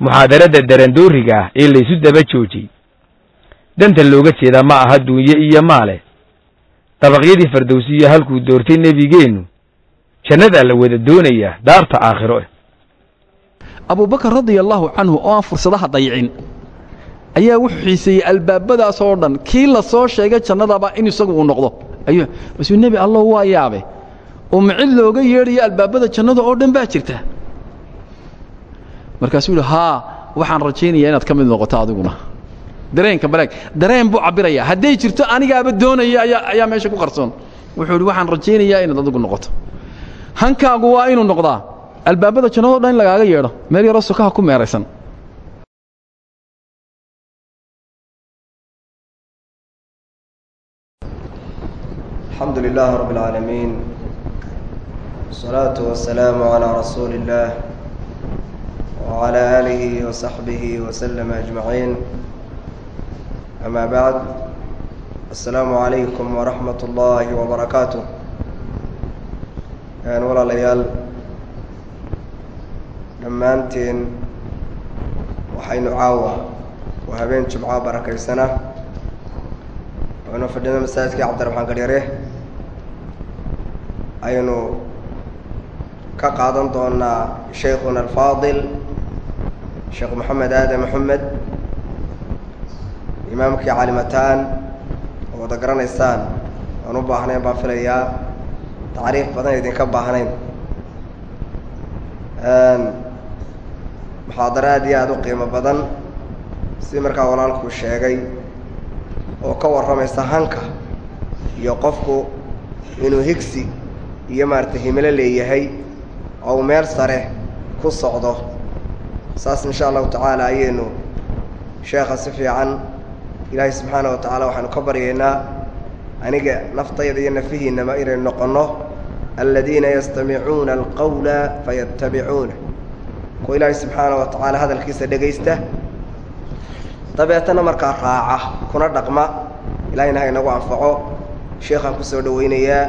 muxaadarada darandooriga ah ee laysu daba joojiyey danta looga jeedaa ma aha duunye iyo maale. Dabaqyadii fardowsiyo halkuu doortay nebigeennu jannadaa la wada doonayaa daarta aakhiro eh. Abubakar radia allaahu canhu oo aan fursadaha dayicin ayaa wuxuu xiiseeyey albaabadaas oo dhan kii la soo sheegay jannadaba in isagu uu noqdo. Ayuu nebi allahu waa yaabe oo macid looga yeedhayo albaabada jannada oo dhan baa jirta markaasuu yidhi haa waxaan rajaynayaa inaad ka mid noqoto adiguna dareenka baleeg dareen buu cabbirayaa hadday jirto anigaaba doonaya ayaa ayaa meesha ku qarsoon wuxuu yidhi waxaan rajaynayaa inaad adigu noqoto hankaagu waa inuu noqdaa albaabada jannado dhan in lagaaga yeedho meel yaroo sokaha ku meeraysan الحمد لله رب العالمين والصلاة والسلام على رسول الله وعلى آله وصحبه وسلم أجمعين أما بعد السلام عليكم ورحمة الله وبركاته يعني ولا ليال dhammaanteen waxaynu caawa waa habeen jimco barakaysana waxaynu fadhina masaajidkii cabdiraxmaan garyare ayaynu ka qaadan doonaa shaykhuna alfaadil sheekh moxamed aadan maxamed imaamkii calimataan oo wada garanaysaan aan u baahnayn baan filayaa. Tacriif badan idinka baahnayn. Muxaadaro aad iyo aada u qiimo badan si markaa walaalkuu sheegay oo ka warramaysa hanka iyo qofku inuu higsi iyo maaragtay himilo leeyahay oo uu meel sare ku socdo saas insha allahu tacaala ayaynu sheekha si fiican ilaahay subxaana wa tacaala waxaanu ka baryaynaa. Aniga naftayda iyo nafihiinama inaynu noqonno. Aladiina yastamicuuna alqawla fayattabicuuna kuwa ilaahay subxaana wa tacaala hadalkiisa dhegaysta dabeetana markaa raaca kuna dhaqma. Ilaahayna ha inagu anfaco. Sheekhaan ku soo dhowaynayaa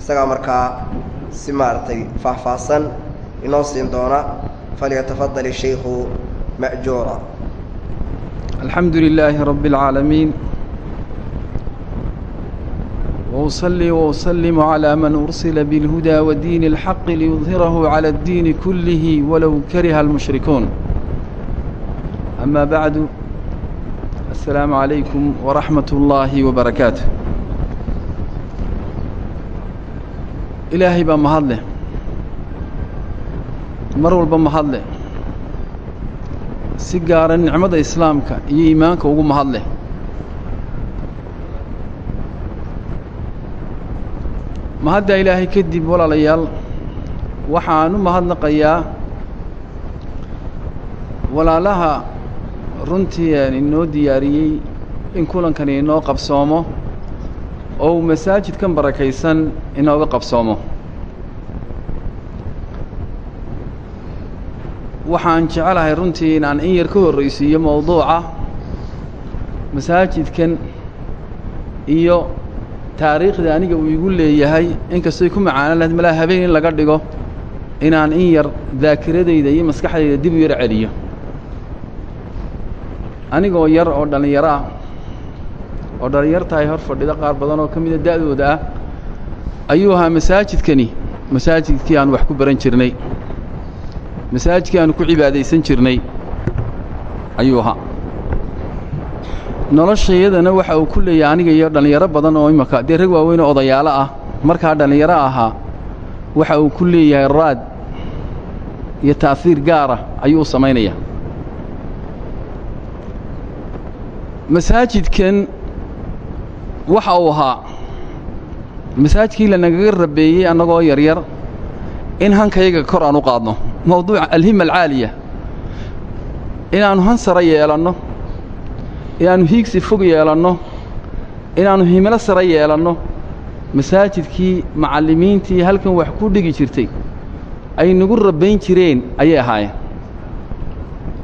isagaa markaa si maaragtay faahfaahsan inoo siin doona falyatafadal ishaykhu ma'juura الحمد لله رب العالمين وأصلي وأسلم على من أرسل بالهدى ودين الحق ليظهره على الدين كله ولو كره المشركون أما بعد السلام عليكم ورحمة الله وبركاته إلهي بمهضله mar walba mahadleh si gaara nicmada islaamka iyo iimaanka ugu mahadleh mahaddaa ilaahay kadib walaalayaal waxaan u mahadnaqayaa walaalaha runtii aan inoo diyaariyey in kulankani inoo qabsoomo oo uu masaajidkan barakaysan inooga qabsoomo. Waxaan jecelahay runtii inaan in yar ka horraysiiyo mowduuca masaajidkan iyo taariikhda aniga uu igu leeyahay. Inkastoy ku macaanan lahayd malaa habeen in laga dhigo inaan in yar daakiradayda iyo maskaxdayda dib u yar celiyo. Anigoo yar oo dhallinyaro ah oo dhallinyartahay hor fadhida qaar badan oo ka mida da'dooda ah ayuu ahaa masaajidkani masaajidkii aan wax ku baran jirnay masaajidkii aanu ku cibaadaysan jirnay ayuu ahaa. Noloshayadana waxa uu ku leeyahay aniga iyo dhallinyaro badan oo imaka dee rag waaweyn oo odayaalo ah markaa dhallinyaro ahaa waxa uu ku leeyahay raad iyo ta'hiir gaara ayuu u samaynayaa. Masaajidkan waxa uu ahaa masaajidkii lanagaga rabeeyey annagoo yaryar in hankayaga kor aan u qaadno mawduuca alhima alcaaliya. Inaannu han sare yeelanno inaannu hiigsi fog yeelanno inaannu himilo sare yeelanno masaajidkii macallimiintii halkan wax ku dhigi jirtay ay nagu rabbayn jireen ayay ahaayeen.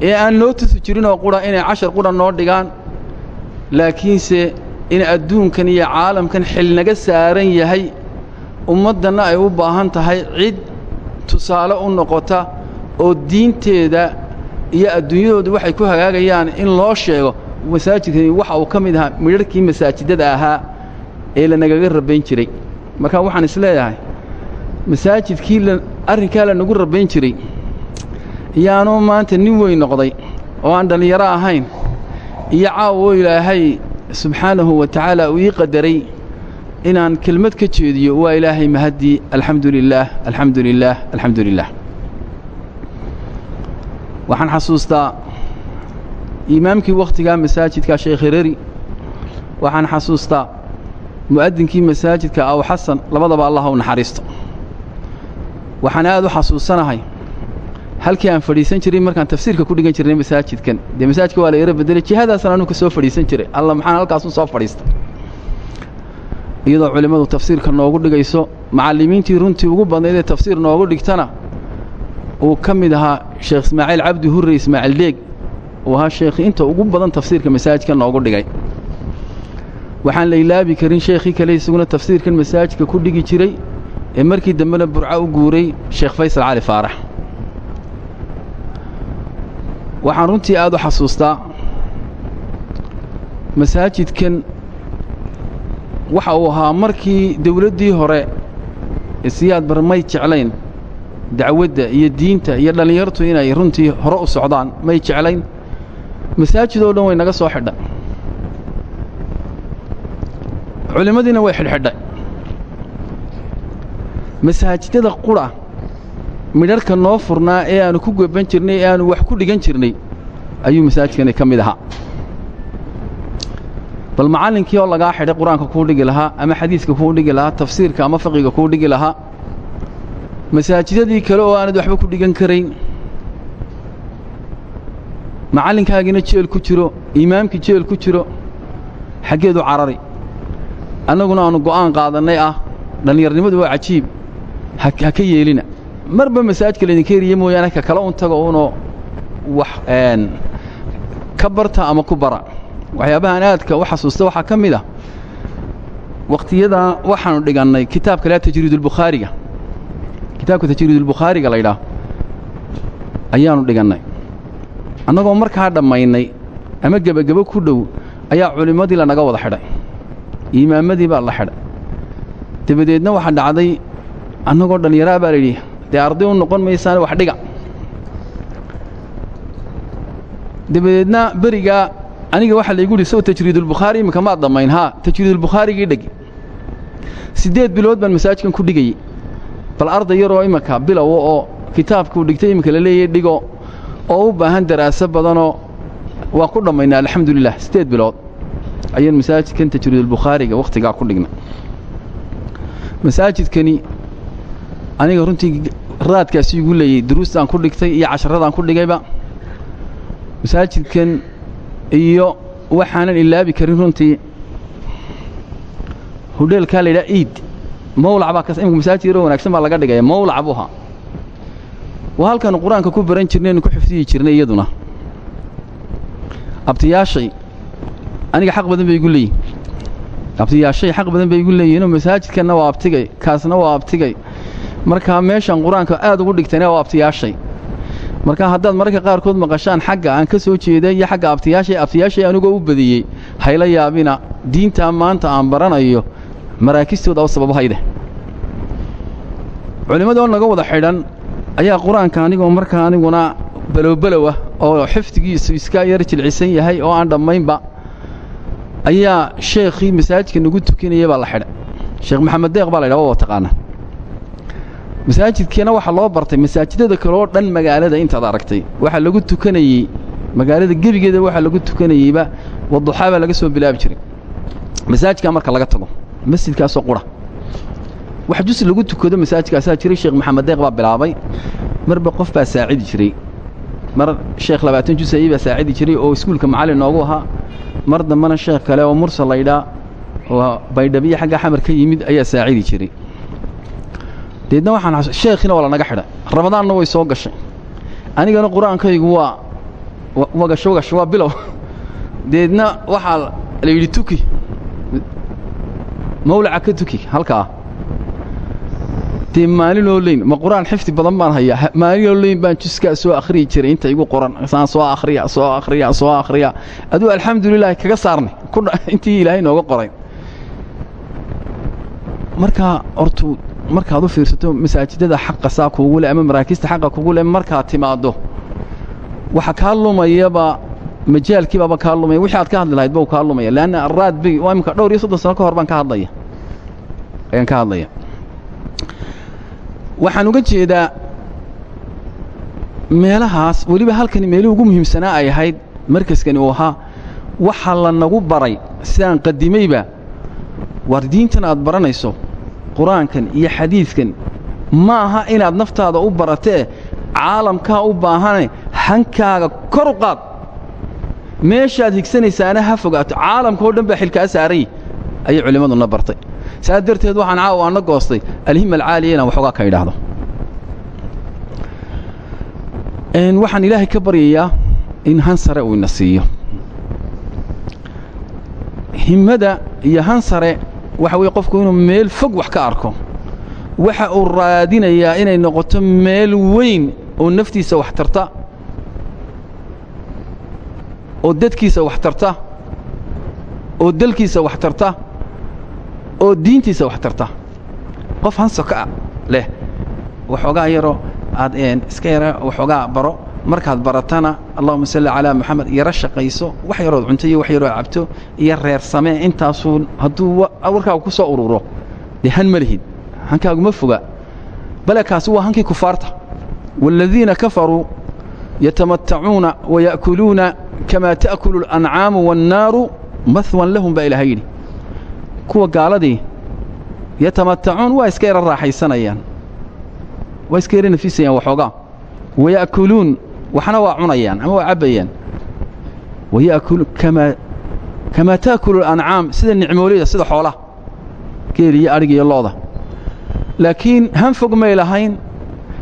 Ee aan noo tusi jirinoo qudha inay cashar qudha noo dhigaan laakiinse in adduunkan iyo caalamkan xil naga saaran yahay ummaddanna ay u baahan tahay cid tusaale u noqota oo diinteeda iyo adduunyadooda waxay ku hagaagayaan in loo sheego masaajidkani waxa uu ka mid ahaa midharhkii masaajidada ahaa ee lanagaga rabayn jiray. Marka waxaan is leeyahay masaajidkii arrinkaa lanagu rabayn jiray iyaanuu maanta nin weyn noqday oo aan dhallinyaro ahayn iyo caawo ilaahay subxaanahu wa tacaala uu ii qadaray inaan kelmad ka jeediyo waa ilaahay mahaddii alxamdu lilaah alxamdu waxaan xasuustaa imaamkii wakhtigaa masaajidka sheekh hereri. Waxaan xasuustaa mu'adinkii masaajidka aw xasan labadaba allah naxariisto. Waxaan aad u xasuusanahay halkii aan fadhiisan jiray markaan tafsiirka ku dhigan jirnay masaajidkan. Dee masaajidka waa la yaro bedelay jihadaasaan anugu ka soo fadhiisan jiray. Alla maxaan halkaasu soo fadhiistay iyadoo culimmadu tafsiirka noogu dhigayso macallimiintii runtii ugu badnayd ee tafsiir noogu dhigtana uu ka mid ahaa sheekh ismaaciil cabdi hurre ismaaciil deeg. Uu ahaa sheekhii inta ugu badan tafsiirka masaajidka noogu dhigay. Waxaan la ilaabi karin sheekhii kale isaguna tafsiirkan masaajidka ku dhigi jiray ee markii dambena burco u guuray sheekh faysal cali faarax. Waxaan runtii aad u xasuustaa masaajidkan waxa uu ahaa markii dawladdii hore siyaad bar may jeclayn dacwadda iyo diinta iyo dhallinyartu inay runtii hore u socdaan may jeclayn. Masaajid oo dhan way naga soo xidhay. Culimmadiina way xidhxidhay masaajidada qudha midharhka noo furnaa ee aanu ku geban jirnay ee aanu wax ku dhigan jirnay ayuu masaajidkani ka mid ahaa bal macallinkii oo lagaa xidhay qur'aanka kuu dhigi lahaa ama xadiiska kuu dhigi lahaa tafsiirka ama faqiga kuu dhigi lahaa masaajidadii kale oo aanad waxba ku dhigan karayn macallinkaagina jeel ku jiro imaamkii jeel ku jiro xaggeedu carari. Annaguna aanu go'aan qaadannay ah dhallinyarnimadu waa cajiib ha ka yeelina. Marba masaajidka laydinka eriye mooyaane ka kale un tago unoo wax ka barta ama ku bara waxyaabahaan aadka u xasuusta waxaa ka mid ah wakhtiyadaa waxaanu dhigannay kitaabka laa tajriidulbukhaariga kitaabka tajriidulbukhaariga la ydhaah ayaanu dhigannay. Annagoo markaa dhammaynay ama gebagebo ku dhow ayaa culimmadii lanaga wada xidhay imaamadii baa la xidhay. Dabadeedna waxaa dhacday annagoo dhallinyaraa baa layidhi dee arday u noqon maysaane wax dhiga. Dabadeedna berigaa aniga waxaa laygu yidhi sow tajriidulbukhaari iminka maad dhammayn haa tajriidulbukhaarigii dheg siddeed bilood baan masaajidkan ku dhigayey bal arday yaroo iminka bilowa oo kitaabkuu dhigtay iminka la leeyay dhigo oo u baahan daraaso badanoo waan ku dhammaynaa alxamdulilah siddeed bilood. Ayaan masaajidkan tajriidulbukhaariga wakhtigaa ku dhignay masaajidkani aniga runtii raadkaasi igu leeyey duruustaan ku dhigtay iyo casharadaan ku dhigayba. Masaajidkan iyo waxaanan ilaabi karin runtii. Hudheelkaa la yidhaha iid mawlac baa kas imika masaajid yaroo wanaagsan baa laga dhigaya mawlac buu ahaa waa halkaanu qur'aanka ku baran jirnaynu ku xifdiyi jirnay iyaduna. Abtiyaashay aniga xaq badan bay igu leeyihiin abtiyaashay xaq badan bay igu leeyihinoo masaajidkanna waa abtigay kaasna waa abtigay. Markaa meeshaan qur'aanka aad ugu dhigtayna waa abtiyaashay marka haddaad mararka qaarkood maqashaan xagga aan ka soo jeeday iyo xagga abtiyaashay abtiyaashay anigoo u badiyey hayla yaabina diintaa maanta aan baranayo maraakistooda oo sababahayde culimmadoo naga wada xidhan ayaa qur'aanka anigoo markaa aniguna balowbalow ah oo xifdigiisu iska yar jilcisan yahay oo aan dhammaynba ayaa sheekhii masaajidka nagu tukanaya baa la xidhay sheekh maxamed deeq baa la ydhaha waa taqaana masaajidkiina waxaa loo bartay masaajidada kale oo dhan magaalada intaad aragtay. Waxaa lagu tukanayey magaalada gebigeeda waxaa lagu tukanayeyba waduxaa baa laga soo bilaabi jiray. Masaajidkaa marka laga tago masjidkaasoo qura. Wax jus lagu tukado masaajidkaasaa jiray sheekh maxamed deeq baa bilaabay. Marba qof baa saacidi jiray. Mar sheekh labaatan jus ayey baa saacidi jiray oo iskuulka macallin noogu ahaa. Mar dambena sheekh kale oo mursal laydhaa oo baydhabiya xagga xamar ka yimid ayaa saacidi jiray deedna waxaan sheekhiina waa lanaga xidhay ramadaanna way soo gashay. Anigana qur'aankaygu waa wagasho waa bilow. Deedna waxaa la yidhi tuki. Mawlaca ka tuki halkaa. Dee maalinoo leyn ma qur'aan xifdi badan baan hayaa. Maalinoo leyn baan juskaa soo akhriyi jiray inta igu qoran saan soo akhriya soo akhriya soo akhriya. Aduu alxamdulilah kaga saarnay. Intii ilaahay nooga qoray. Markaa hortu markaad u fiirsato masaajidada xaqa saa kuugu le ama maraakista xaqa kugu le markaad timaaddo waxa kaa lumayaba majaalkiibaaba kaa lumaya wixii aad ka hadli lahayd ba kaa lumaya. Leanna araad bi waa imika dhowr iyo soddon sano ka hor baan ka hadlaya. Ayaan ka hadlaya. Waxaan uga jeedaa meelahaas weliba halkani meelihii ugu muhiimsanaa ay ahayd markaskani uu ahaa waxa la nagu baray sidaan qadimayba diintan aad baranayso qur'aankan iyo xadiidkan ma aha inaad naftaada u baratee caalamkaa u baahane hankaaga kor u qaad. Meeshaad higsanaysaana ha fogaato caalamka oo dhan baa xilkaa saarany ayay culimmaduna bartay. Saas darteed waxaan caawa ana goostay alhima alcaaliya inaan waxoogaa ka idhaahdo. Waxaan ilaahay ka baryayaa in han sare uu ina siiyo. Himmada iyo han sare waxa weeye qofku inuu meel fog wax ka arko. Waxa uu raadinayaa inay noqoto meel weyn oo naftiisa wax tarta. Oo dadkiisa wax tarta. Oo dalkiisa wax tarta. Oo diintiisa wax tarta. Qof hansoka leh. Waxoogaa yaroo aad iska yara waxoogaa baro markaad baratana allahuma salli calaa moxamed yaro shaqayso wax yarood cunto iyo wax yarood cabto iyo reer samee intaasuu hadduu warkaagu ku soo ururo. Dee han ma lihid. Hankaaguma foga bale waa hankii kufaarta. Waaladiina kafaruu yatamatacuuna waya'kuluuna kamaa ta'kulu alancaamu waannaaru mahwan lahum baa ilaha yidhi. Kuwa gaaladii yatamatacuun waa iska yara raaxaysanayaan. Waa iska yara nafisayaan waxoogaa. Waya'kuluun waxna waa cunayaan ama waa cabbayaan. Waya'kulu kamaa kamaa ta'kulu alancaam sida nicmoolida sida xoolaha geel iyo adhig iyo looda. Laakiin han fog may lahayn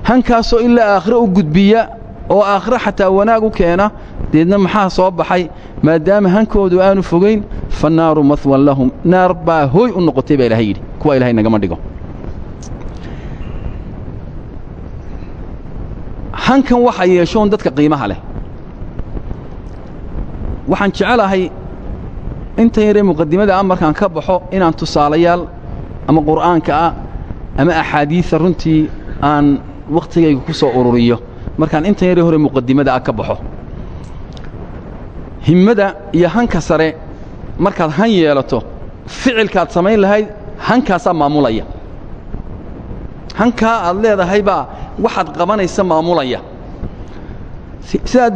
hankaasoo ilaa aakhiro u gudbiya oo aakhiro xataa wanaag u keena deedna maxaa soo baxay? Maadaama hankoodu aanu fogayn fa naaru mahwan lahum naar baa hooy u noqotay baa ilahay yidhi kuwa ilahay nagama dhigo hankan waxa yeeshoon dadka qiimaha leh. Waxaan jecelahay intan yaree muqadimada ah markaan ka baxo inaan tusaalayaal ama qur'aanka ah ama axaadiida runtii aan wakhtigayga ku soo ururiyo. Markaan intan yaree hore muqadimada ah ka baxo. Himmada iyo hanka sare markaad han yeelato ficilkaad samayn lahayd hankaasaa maamulaya. Hankaa aad leedahay baa waxaad qabanaysa maamulaya. Sidaa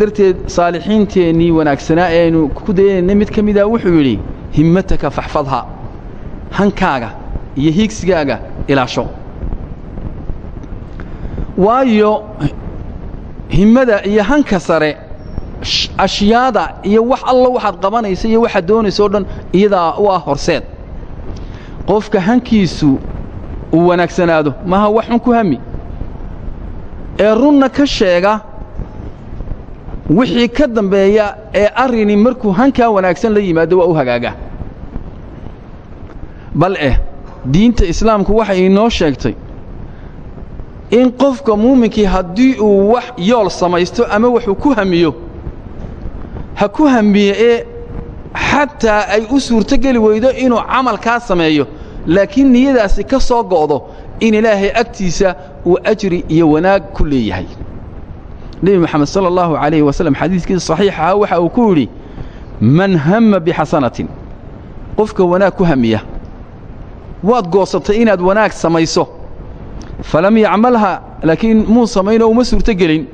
darteed saalixiinteennii wanaagsanaa ee aynu ku dayanayna mid ka mida wuxuu yidhi himmataka faxfadha hankaaga iyo hiigsigaaga ilaasho. Waayo himmada iyo hanka sare ashyaada iyo wax allo waxaad qabanaysa iyo waxaad doonaysa o dhan iyadaa u ah horseed. Qofka hankiisu uu wanaagsanaado maaha wax xun ku hami ee runna ka sheega wixii ka dambeeya ee arrini markuu hankaa wanaagsan la yimaado waa u hagaagaa bal eh diinta islaamku waxay inoo sheegtay in qofka muuminkii haddii uu wax yool samaysto ama waxuu ku hamiyo ha ku hamiye ee xataa ay u suurtogeli weydo inuu camalkaa sameeyo laakiin niyadaasi ka soo go'do in ilaahay agtiisa uu ajri iyo wanaag ku leeyahay. Nebi moxamed sala allahu calayhi wasallam xadiiskiisa saxiixaha waxa uu ku yidhi man hamma bixasanatin qofka wanaag ku hamiya waad goosatay inaad wanaag samayso falam yacmalha laakiin muu samaynoo uma suurtogelin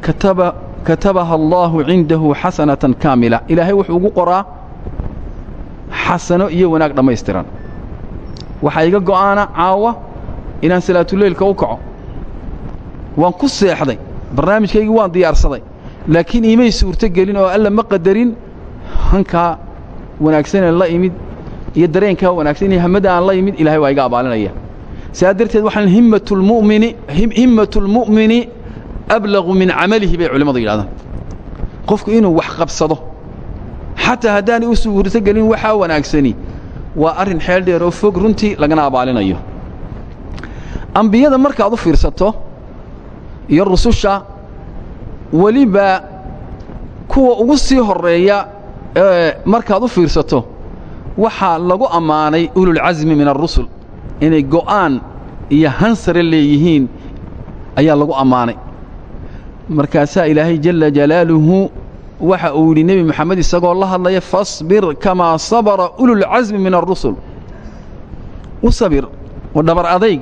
kataba katabaha allaahu cindahu xasanatan kaamila. Ilaahay wuxuu ugu qoraa xasano iyo wanaag dhammaystiran waxaa iga go'aana caawa inaan salaatuleylka u kaco. Waan ku seexday barnaamijkaygii waan diyaarsaday laakiin iimay suurtogelin oo alla ma qadarin. Hankaa wanaagsanee la imid iyo dareenkaa wanaagsan iyo hamadda aan la imid ilahay waa iga abaalinaya. Sidaa darteed waxaan himmatulmu'mini himmatulmu'mini ablagu min camalihi bay culimmadu yidhahdaan. Qofku inuu wax qabsado xataa haddaanay u suurtogelin waxaa wanaagsani waa arrin xeel dheer oo fog runtii lagana abaalinayo. Ambiyada markaad u fiirsato iyo rususha weliba kuwa ugu sii horreeya ee markaad u fiirsato waxaa lagu ammaanay ululcasmi min arusul inay go'aan iyo hansare leeyihiin ayaa lagu ammaanay. Markaasaa ilaahay jalla jalaaluhu waxa uu yidhi nebi moxamed isagoo la hadlaya fasbir kamaa sabara ululcasmi min arusul u sabir oo dhabar adayg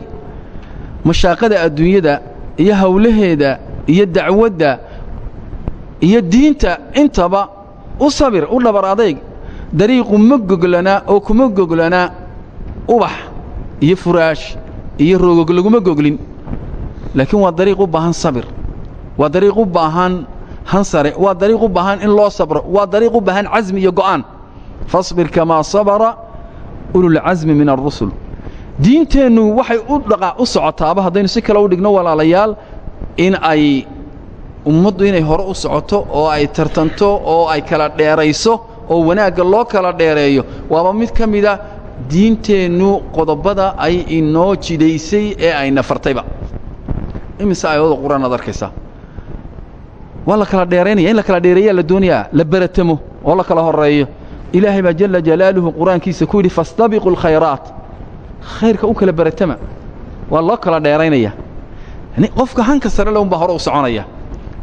mashaaqada adduunyada iyo howlaheeda iyo dacwadda iyo diinta intaba u sabir u dhabar adayg dariiqu ma oo kuma goglanaa ubax iyo furaash iyo roogog laguma goglin. Laakiin waa dariiq u baahan sabir waa dariiq u baahan hansare waa dariiq u baahan in loo sabro waa dariiq u baahan casmi iyo go'aan. Fasbir kamaa sabara ululcasmi min arusul diinteennu waxay u dhaqa u socotaaba haddaynu si kale u dhigno walaalayaal in ay ummaddu inay hore u socoto oo ay tartanto oo ay kala dheerayso oo wanaagga loo kala dheereeyo. Waaba mid ka mida diinteennu qodobada ay inoo jidaysay ee ayna fartayba imise aayadooda qur'aan waa la kala dheeraynaya in la kala dheereeyaa la doonayaa la beratamo oo la kala horreeyo. Ilaahay baa jalla jalaaluhu qur'aankiisa ku yidhi fastabiqu alkhayraat khayrka u kala beratama waa loo kala dheeraynaya qofka hanka sare le unbaa hore u soconaya.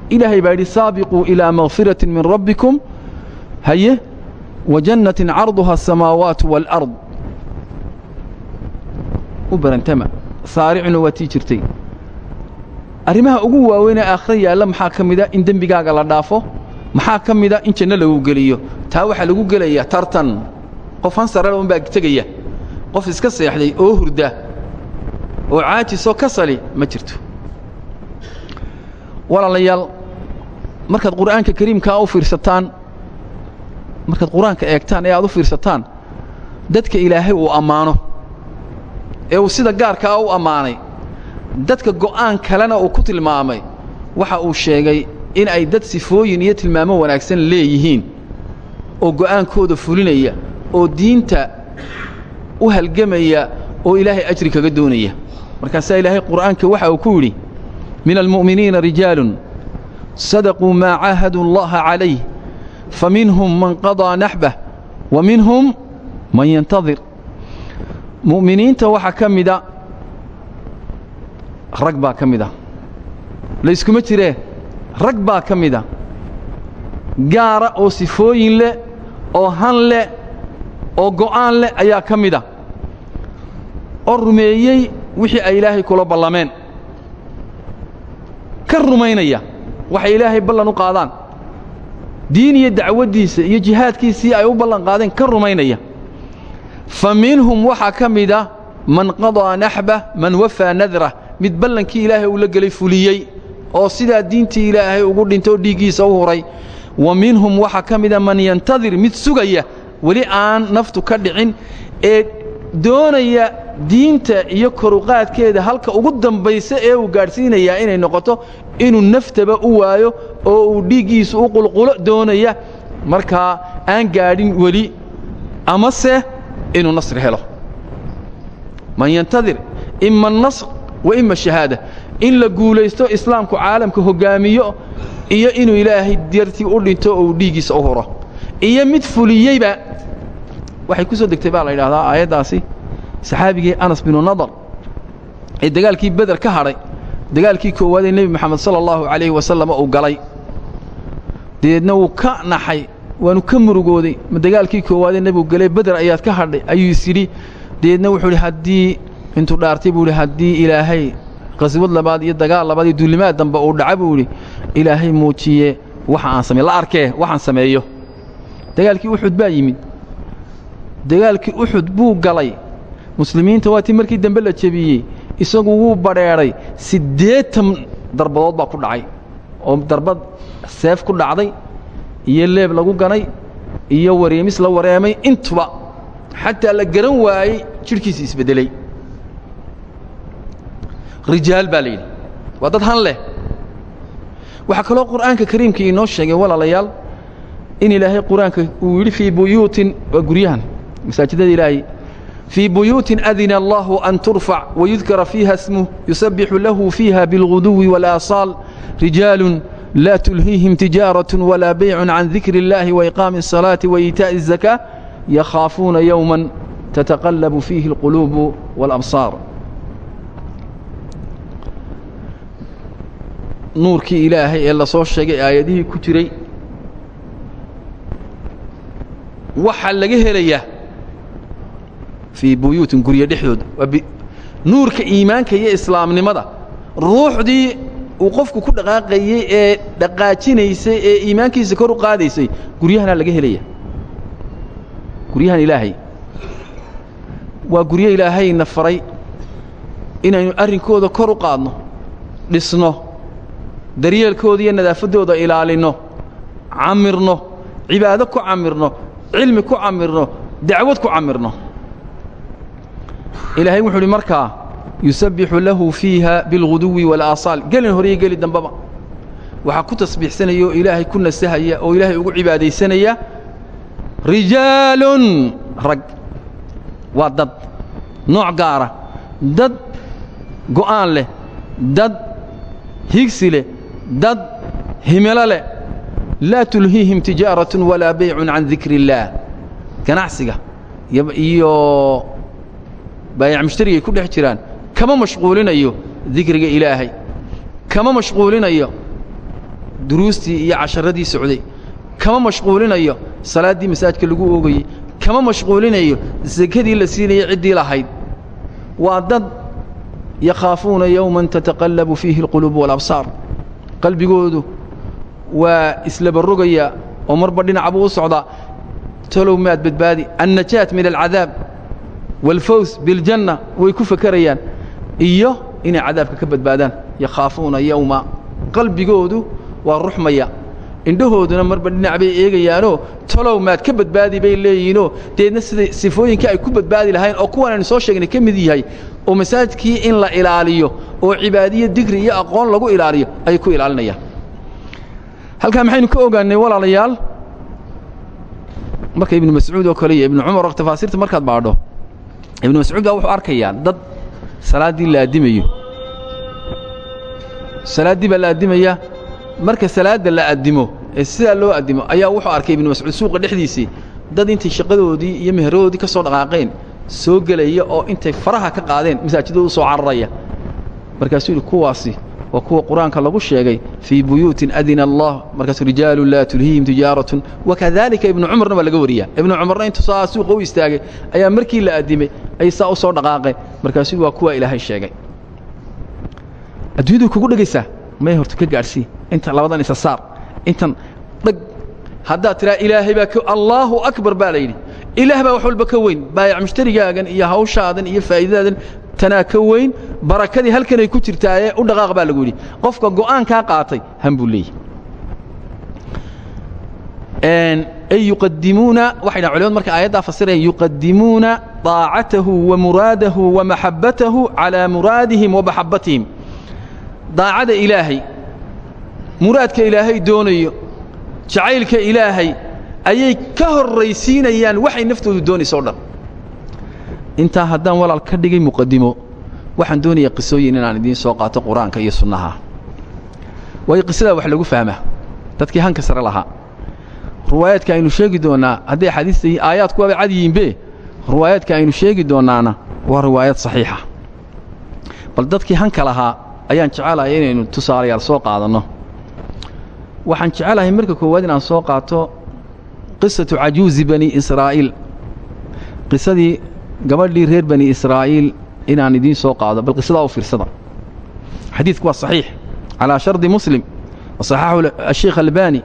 Ilaahay baa yidhi saabiquu ilaa makfiratin min rabbikum. Haye wa jannatin carduha asamaawaatu waalard u barantama. Saaricuna waa tii arrimaha ugu waaweynee aakhira yaalla maxaa ka mida in dembigaaga la dhaafo? Maxaa ka mida in janno lagu geliyo? Taa waxaa lagu gelaya tartan. Qof han sarele unbaa tegaya. Qof iska seexday oo hurda oo caajisoo ka sali ma jirto. Walaalayaal markaad qur'aanka kariimkaa u fiirsataan markaad qur'aanka eegtaan ee aad u fiirsataan dadka ilaahay uu ammaano. Ee uu sida gaarkaa u ammaanay dadka go'aan kalena uu ku tilmaamay. Waxa uu sheegay in ay dad sifooyin iyo tilmaamo wanaagsan leeyihiin oo go'aankooda fulinaya oo diinta u halgamaya oo ilaahay ajri kaga doonaya. Markaasaa ilaahay qur'aanka waxa uu ku yidhi min almu'miniina rijaalun sadaquu maa caahaduu allaha calayh fa minhum man qadaa naxbah wa minhum man yantadir mu'miniinta waxaa ka mida rag baa ka mid a layskuma jiree rag baa ka mida gaara oo sifooyin leh oo han leh oo go'aan leh ayaa ka mida oo rumeeyey wixii ay ilaahay kula ballameen. Ka rumaynaya waxay ilaahay ballan u qaadaan. Diin iyo dacwaddiisa iyo jihaadkiisii ay u ballan qaadeen ka rumaynaya. Fa minhum waxaa ka mida man qadaa naxbah man wafaa nadrah mid ballankii ilaahay uu la gelay fuliyey oo sidaa diintii ilaahay ugu dhintoo dhiiggiisa u huray. Wa minhum waxaa ka mida man yantadir mid sugaya weli aan naftu ka dhicin ee doonaya diinta iyo koruqaadkeeda halka ugu dambaysa ee uu gaadhsiinayaa inay noqoto inuu naftaba u waayo oo uu dhiiggiisu u qulqulo doonaya markaa aan gaadhin weli amase inuu nasri helo. Man yantadir ima nasr wa ima shahaada. In la guulaysto islaamku caalamka hoggaamiyo iyo inuu ilaahay dartii u dhinto oo uu dhiiggiisa u huro iyo mid fuliyeyba waxay ku soo degtay baa la yidhahdaa aayaddaasi. Saxaabigii anas binu nadar ee dagaalkii beder ka hadhay dagaalkii koowaad ee nebi moxamed sala allahu calayhi wasallam uu galay. Dabeedna wuu ka naxay waanu ka murugooday. Ma dagaalkii koowaadee nebigu galee beder ayaad ka hadhay ayuu is yidhi wuxuu idhi haddii intuu dhaartay buu idhi haddii ilaahay qaswad labaad iyo dagaal labaad iyo duulimaad dambe uu dhaca buu idhi ilaahay muujiye waxa aan sameey la arkee waxaan sameeyo. Dagaalkii uxud baa yimid. Dagaalkii uxud buu galay. Muslimiinta waa tii markii dambe la jebiyey isagu wuu badheedhay siddeetan darbadood baa ku dhacay. Oo darbad seef ku dhacday iyo leeb lagu ganay iyo wareemis la wareemay intuba xataa la garan waayey jidhkiisi isbeddeley rijaal baa la yidhi waa dad han leh waxaa kaloo qur'aanka kariimka inoo sheegay walaalayaal in ilaahay qur-aanka uu yidhi fii buyuutin waa guryahan masaajidada ilaahay fii buyuutin adina allahu an turfac wayudkara fiiha smuh yusabbixu lahu fiiha bilguduwi walaasaal rijaalun laa tulhiihim tijaaraة walaa baycu can dikri اllahi waiqaami الصalaaةi waإitaaءi الزakاة yakhaafuuna yowma tataqallabu fiihi اlquluubu wاlabsaar nuurkii ilaahay ee la soo sheegay aayadihii ku jiray waxaa laga helayaa fii buyuutin guryo dhexdooda. Nuurka iimaanka iyo islaamnimada ruuxdii uu qofku ku dhaqaaqayey ee dhaqaajinaysay ee iimaankiisa kor u qaadaysay guryahanaa laga helaya guryahan ilaahay. Waa guryo ilaahayna faray inaynu arrinkooda kor u qaadno dhisno daryeelkooda iyo nadaafaddooda ilaalinno camirno cibaado ku camirno cilmi ku camirno dacwad ku camirno. Ilaahay wuxuu uhi markaa yusabbixu lahu fiiha bilguduwi walaasaal gelin horiyo geli dambaba. Waxaa ku tasbiixsanaya oo ilaahay ku nasahaya oo ilaahay ugu cibaadaysanaya rijaalun rag. Waa dad. Nooc gaara. Dad go'aan leh. Dad higsi leh dad himilo leh. Laa tulhiihim tijaaratun walaa baycun can dikri illaah ganacsiga iyo baayac mushtarigay ku dhex jiraan. Kama mashquulinayo dikriga ilaahay. Kama mashquulinayo duruustii iyo casharadii socday. Kama mashquulinayo salaaddii masaajka lagu oogayey kama mashquulinayo sakadii la siinayay ciddii lahayd waa dad yakhaafuuna yowman tataqallabu fiihi alquluubu walabsaar qalbigoodu waa islabarogaya oo marba dhinac buu u socdaa. Talow maad badbaadi annajaat min alcadaab waalfaws biljanna way ku fakerayaan iyo inay cadaabka ka badbaadaan yakhaafuuna yowma qalbigoodu waa ruxmaya indhahooduna marba dhinac bay eegayaanoo talow maad ka badbaadi bay leeyihiinoo. Deedna sida sifooyinkii ay ku badbaadi lahayn oo kuwan aynu soo sheegnay ka mid yahay oo masaajidkii in la ilaaliyo oo cibaadiyo digri iyo aqoon lagu ilaaliyo ayay ku ilaalinayaan. Halkaa maxaynu ka ogaanay walaalayaal? Marka ibnu mascuud oo kale iyo ibnu cumar oo tafaasiirta markaad baadho ibnu mascuud baa wuxuu arkayaa dad salaaddii la addimayo salaaddii baa la addimaya marka salaadda la addimo ee sidaa loo addimo ayaa wuxuu arkay ibnu mascuud suuqa dhexdiisii dad intay shaqadoodii iyo meheradoodii ka soo dhaqaaqeen soo gelaya oo intay faraha ka qaadeen masaajidoodu soo cararaya. Markaasuu yidhi kuwaasi waa kuwa qur'aanka lagu sheegay fii buyuutin adina allah. Markaasuu rijaalu laa tulhiihim tijaaratun. Wakadalika ibnu cumarna waa laga wariyaa ibnu cumarna intu saa suuqa u istaagay ayaa markii la addimay ay saa soo dhaqaaqeen. Markaasuu waa kuwa ilaahay sheegay. Adduunyadu kugu dhegaysaa may horta ka gaadhsii inta labadan isa saar. Intan dhag. Haddaad tiraa ilaahay baa allaahu akbar baa la yidhi. Ilaah baa wax walba ka weyn. Baayac mushtarigaagan iyo hawshaadan iyo faa'iidadaadan tanaa ka weyn. Barakadii halkanay ku jirtaaye u dhaqaaq baa lagu yidhi. Qofka go'aankaa qaatay han buu leeyahy ay yuqadimuuna waxay dhahan culimadu markay aayaddaa fasirayaan yuqadimuuna daacatahu wa muraadahu wa maxabbatahu calaa muraadihim wa maxabbatihim daacada ilaahay muraadka ilaahay doonayo jacaylka ilaahay ayay ka horraysiinayaan waxay naftoodu doonayso o dhan. Intaa haddaan walaal ka dhigay muqadimo waxaan doonayaa qisooyin inaan idiin soo qaato qur'aanka iyo sunnaha. Waayo qisadaa wax lagu fahmaa dadkii hanka sare lahaa. Riwaayaadka aynu sheegi doonnaa hadday axaadiista aayaadku waaba cad yihiinbe riwaayaadka aynu sheegi doonnaana waa riwaayad saxiixa. Bal dadkii hanka lahaa ayaan jecelahay inaynu tusaalayaal soo qaadanno waxaan jecelahay marka koowaad inaan soo qaato qisatu cajuuzi bani israa'iil. Qisadii gabadhii reer bani israa'iil inaan idiin soo qaado bal qisadaa u fiirsada. Xadiidku waa saxiix calaa shardi muslim wasaxaxu asheikh albani.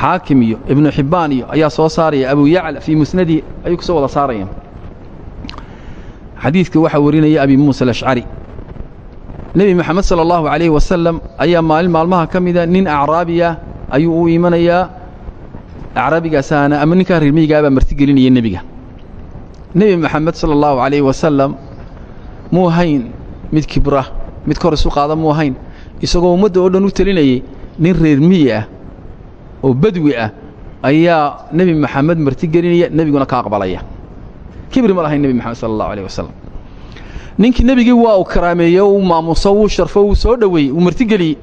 Xaakim iyo ibnu xibbaan iyo ayaa soo saaraya abu yacla fii musnadi ayuu ku soo wada saarayaan xadiidka waxaa warinaya abi muusa alashcari nebi moxamed sala allahu calayhi wasalam ayaa maalin maalmaha ka mida nin acraabiya ayuu u imanayaa acraabigaasaana ama ninkaa reermiyigaabaa martigelinaya nebiga. Nebi moxamed sala allahu calayhi wasalam muu hayn mid kibra mid kor isu qaada muu hayn isagoo ummadda oo dhan u telinayay nin reermiyi ah oo badwi ah ayaa nebi moxamed martigelinaya nebiguna ka aqbalaya. Kibri ma lahayn nebi moxamed sala allahu alayh wasalam ninkii nebigii waa uu karaameeye uu maamuso wuu sharfo wuu soo dhoweeyey wuu martigeliyey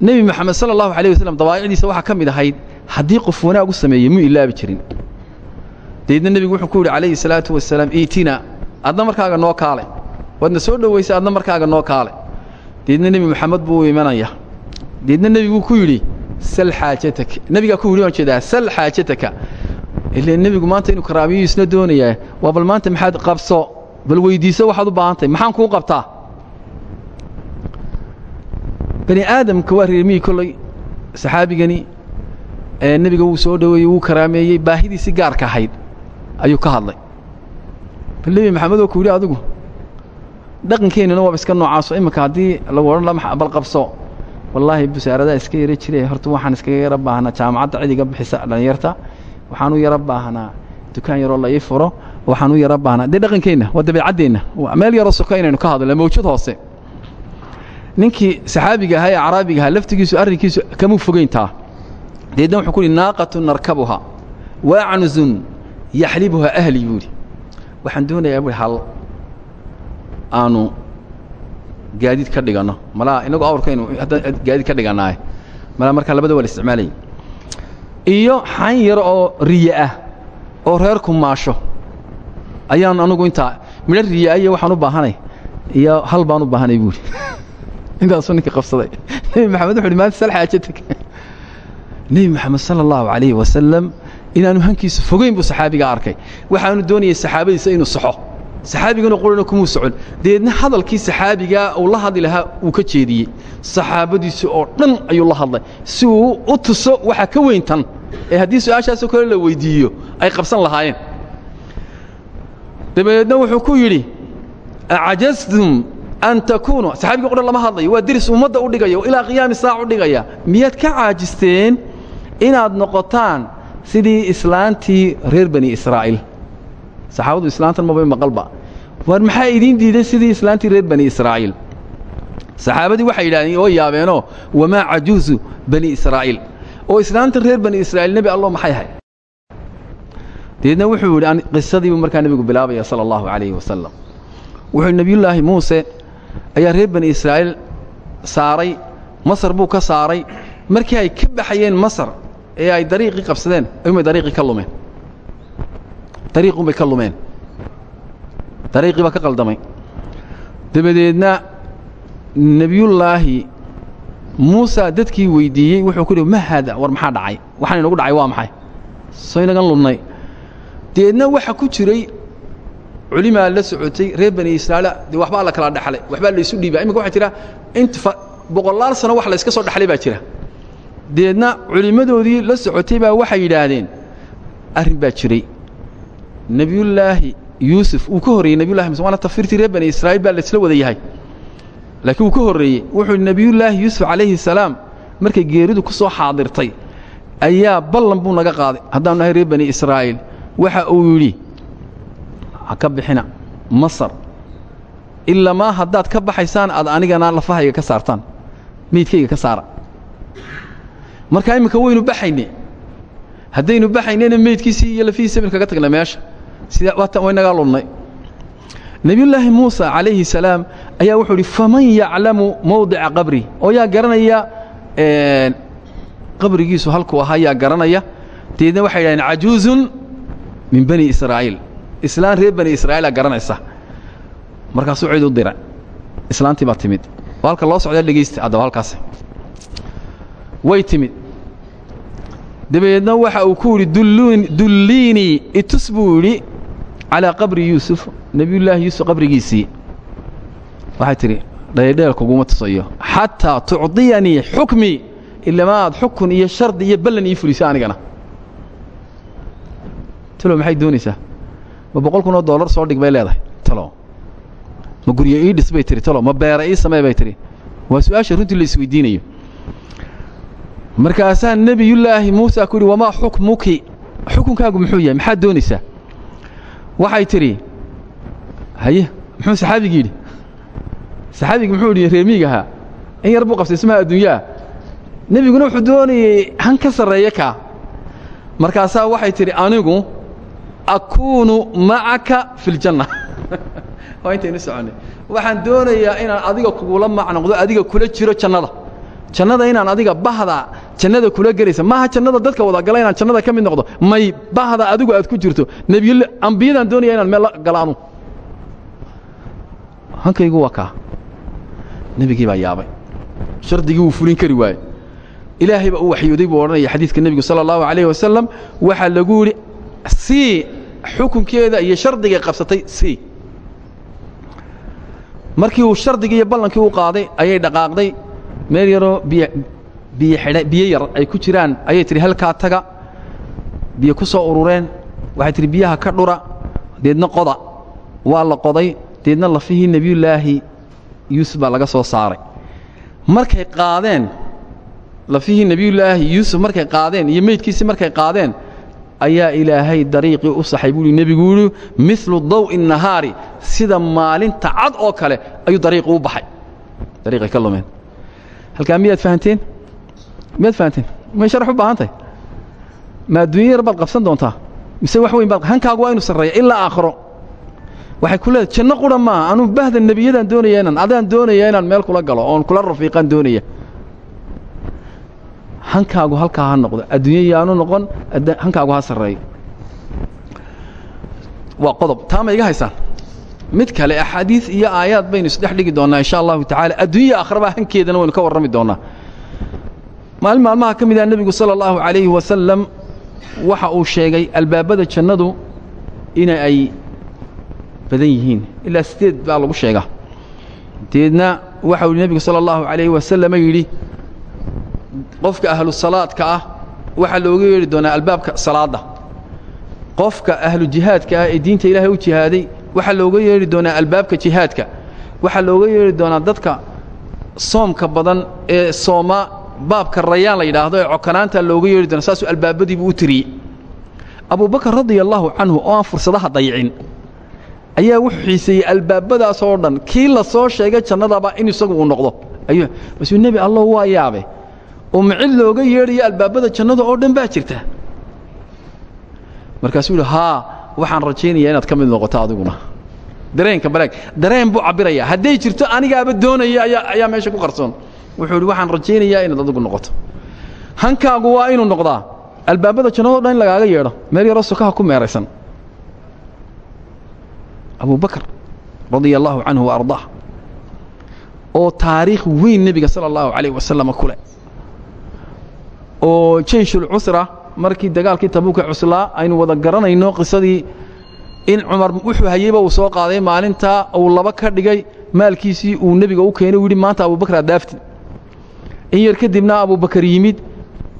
nebi moxamed sala allahu alayh wasalam dabaa'icdiisa waxaa ka mid ahayd haddii qof wanaag u sameeyey muu ilaabi jirin. Dabeedna nebigu wuxuu ku yidhi calayhi salaatu wasalaam iitina adna markaaga noo kaale. Waadna soo dhowaysay adna markaaga noo kaale. Deedna nebi moxamed buu u imanaya. Deedna nebiguu ku yidhi sal xaajataka nebigaa ku yidhi waan jeedaa sal xaajataka ile nebigu maanta inuu karaamiyu isna doonayaa waa bal maanta maxaad qabso bal weydiiso waxaad u baahantahay maxaan kuu qabtaa? Bani aadamka waa reermihii kolley saxaabigani nebiga wuu soo dhoweeyey wuu karaameeyey baahidiisi gaarka ahayd ayuu ka hadlay. Bal nebi maxamed oo ku yidhi adigu dhaqankeennuna waaba iska noocaaso. Iminka haddii lagu odhan la bal qabso. Wallaahi busaaradaa iska yara jire. Horta waxaan iskaga yara baahnaa jaamacadda cid iga bixisa dhallinyarta waxaan u yara baahnaa dukaan yaroo la ii furo waxaan u yara baahnaa dee dhaqankeenna waa dabeecaddeenna meel yaroo soka inaynu ka hadlo mawjad hoose. Ninkii saxaabiga ahaa ee caraabiga ahaa laftigiisu arrinkiisu kamuu fogeyntaa. Deedna wuxuu ku uhi naaqatun narkabuha waacnuzun yaxlibuha ahli buu idhi waxaan doonayaa buui hal aanu gaadiid ka dhiganno. Malaa inagu awrkaynu haddaan gaadiid ka dhigannaaye malaa markaa labada waa la isticmaalayay iyo xayn yar oo riye ah oo reerku maasho ayaan anugu intaa midho riyaa iyo waxaan u baahanay iyo hal baan u baahanay buuhi intaasuu ninka qabsaday. Nebi maxamed wuxu uhi maanta sal xaajatag nebi moxamed sala allahu calayhi wasalam inaanu hankiisa fogeyn buu saxaabiga arkay. Waxaanu doonayay saxaabadiisa inuu saxo. Saxaabigana qurina kumuu socon. Deedna hadalkii saxaabigaa uu la hadli lahaa uu ka jeediyey. Saxaabadiisi oo dhan ayuu la hadlay. Si uu u tuso waxa ka weyntan ee haddii su'aashaasoo kale la weyddiiyo ay qabsan lahaayeen dabadeedna wuxuu ku yidhi acajastum an takuunu? Saxaabiga o dhan lama hadlayo waa diris ummadda u dhigaya oo ilaa qiyaami saac u dhigaya. Miyaad ka caajisteen inaad noqotaan sidii islaantii reer bani israa'iil? Saxaabadu islaantan maba maqalba. War maxaa idiin diiday sidii islaantii reer bani israa'iil? Saxaabadii waxay yidhahdeen oo yaabeenoo wamaa cajuusu bani israa'iil? Oo islaantan reer bani israa'iil nebi allo maxay ahay deedna wuxuu yidhi qisadiibuu markaa nebigu bilaabaya sala allahu calayhi wuxuu nebiyullaahi muuse ayaa reer bani israa'iil saaray masar buu ka saaray. Markii ay ka baxayeen masar ee ay dariiqii qabsadeen ayuunbay dariiqii ka lumeen. Dariiqunbay ka lumeen. Dariiqii baa ka qaldamay. Dabadeedna nebiyullaahi muusa dadkii weyddiiyey wuxuu ku yidhi ma haada war maxaa dhacay? Waxaan inagu dhacay waa maxay? Soo inagan lumnay deedna waxa ku jiray culimaa la socotay reer bani israa'iil dee waxbaa la kala dhexlay waxbaa la isu dhiibaa. Imika waxaa jira inta boqolaal sano wax la iska soo dhexlay baa jira. Deedna culimmadoodii la socotay baa waxay yidhaahdeen arrin baa jiray. Nebiyullaahi yuusuf uu ka horreeyey nebiyullahi waana tafirtii reer bani israa'iil baa laisla wada yahay. Laakiin wuu ka horreeyey wuxuu nebiyullaahi yuusuf calayhi salaam markay geeridu ku soo xaadirtay ayaa ballan buu naga qaaday. Haddaanu nahay reer bani israa'iil waxa uu yidhi ka bixina masar ilamaa haddaad ka baxaysaan aad anigana lafahayga ka saartaan meydkayga ka saara. Markaa imminka waynu baxayne haddaynu baxaynena meydkiisii iyo lafihiisa baynu kaga tagnay meesha sida waatan waynagaa lunnay nebiyullaahi muusa calayhi salaam ayaa wuxuu idhi faman yaclamu mawdica qabri? Oo yaa garanaya qabrigiisu halkuu ahaa yaa garanaya. Deedna waxay yidhahdeen cajuuzun min bani israa'iil. Islaan reer bani israa'iilaa garanaysa. Markaasuu cid u dira. Islaantii baa timid. Halka loo socdaa dhegaysta haddaba halkaas way timid. Dabadeedna waxa uu ku yidhi dulliinii itus buu yidhi calaa qabri yuusuf. Nebiyullaahi yuusuf qabrigiisii. Waxay tidhi dhaydheel kuguma tusayo xataa tucdiyanii xukmii ilama aad xukun iyo shardi iyo ballan ii fuliso anigana talo maxay doonaysaa? Ma boqol kun oo dollar soo dhig bay leedahay talo. Ma guryo ii dhis bay tihi talo. Ma beera ii samee bay tihi waa su'aasha runtii la isweydiinayo. Markaasaa nebiyullaahi muusa ku yidhi wamaa xukmuki? Xukunkaagu muxuu yahay maxaad doonaysaa? Waxay tidhi haye muxuu saxaabigii yidhi? Saxaabigi muxuu yidhi reemiig ahaa in yar buu qabsay ismaha adduunyaah nebiguna wuxuu doonayey han ka. Sarreeye kaa markaasaa waxay tidhi anigu akuunu macaka fi ljanna waa intaynu soconnay waxaan doonayaa inaan adiga kugula macnoqdo adiga kula jiro jannada jannada inaan adiga bahda jannada kula gelaysa maaha jannada dadka wadagala inaan jannada ka mid noqdo may bahda adigu aad ku jirto nebiy ambiyadaan doonaya inaan meel galaanu hankaygu waa kaa nebigii baa yaabay shardigii wuu fulin kari waaye ilaahay baa u waxyooday buu odhanaya xadiidka nebigu sala allahu calayh wasalam waxaa lagu yidhi sii xukunkeeda iyo shardigay qabsatay sii markii uu shardigii iyo ballankii u qaaday ayay dhaqaaqday. Meel yaroo biy biyo xidha biyo yar ay ku jiraan ayay tidhi halkaa taga. Biyo ku soo urureen waxay tidhi biyaha ka dhura deedna qoda. Waa la qoday deedna lafihii nebiyullaahi yuusuf baa laga soo saaray. Markay qaadeen lafihii nebiyullaahi yuusuf markay qaadeen iyo meydkiisii markay qaadeen ayaa ilaahay dariiqii u saxay buu nebigu yidhi milu daw'i nahaari. Sida maalinta cad oo kale ayuu dariiqi u baxay. Dariiqay ka lumeen halkaa fahanteen? Miyaad fahanteen? May sharax u baahan ma adduunya yar qabsan doontaa? Mise wax weyn baad hankaagu waa inu sarreeya ilaa aakhiro. Waxay ku leedahay janno qura maaha anuu bahda nebiyadaan doonaya adaan doonaya meel kula galo oon kula rafiiqaan doonaya hankaagu halkaa ha noqdo. Adduunya yaanu noqon hankaagu ha sarreeyo. Waa qodob. Taa ma iga haysaan mid kale axaadiis iyo aayaad baynu isdhex dhigi doonnaa insha allahu tacaala. Adduunya akhrabaa hankeedana waynu ka warrami doonnaa maalin maalmaha ka mid ah nebigu sala allahu calayhi wasalam waxa uu sheegay albaabada jannadu ina ay badan yihiin. Ilaa sideed baa lagu sheegaa. Deedna waxa uu nebigu sala allahu calayhi wasalama yidhi qofka ahlu salaadka ah waxaa looga yeedhi doonaa albaabka salaadda. Qofka ahlu jihaadka ah ee diinta ilaahay u jihaaday waxaa looga yeedhi doonaa albaabka jihaadka. Waxaa looga yeedhi doonaa dadka soomka badan ee sooma baabka rayaan la yidhaahdo ee cokanaanta looga yeedhi doona saasuu albaabadiibuu u tiriyey. Abubakar radia allaahu canhu oo aan fursadaha dayicin ayaa wuxuu xiiseeyey albaabadaas oo dhan kii la soo sheegay jannadaba in isagu uu noqdo. Ayuu nebi allow waa yaabe oo macid looga yeedhayo albaabada jannada oo dhan baa jirta. Markaasuu yidhi haa waxaan rajaynayaa inaad ka mid noqoto adiguna. Dareenka balaag dareen buu cabbirayaa. Hadday jirto anigaaba doonaya ayaa ayaa meesha ku qarsoon. Wuxuu waxaan rajaynayaa inaad adigu noqoto. Hankaagu waa inuu noqdaa albaabada jannado dhan lagaaga yeedho. Meel yaroo sokaha ku meeraysan. Abubakar radia allaahu canhu wa ardaah. Oo taariikh weyn nebiga sala allahu calayh wasalam ku oo jeyshulcusra markii dagaalkii tabuuka cuslaa aynu wada garanayno qisadii in cumar wuxuu hayeyba uu soo qaaday maalintaa uu laba ka dhigay maalkiisii uu nebiga u keenay u yidhi maanta abubakar aad daafti. In yar kadibna abubakar yimid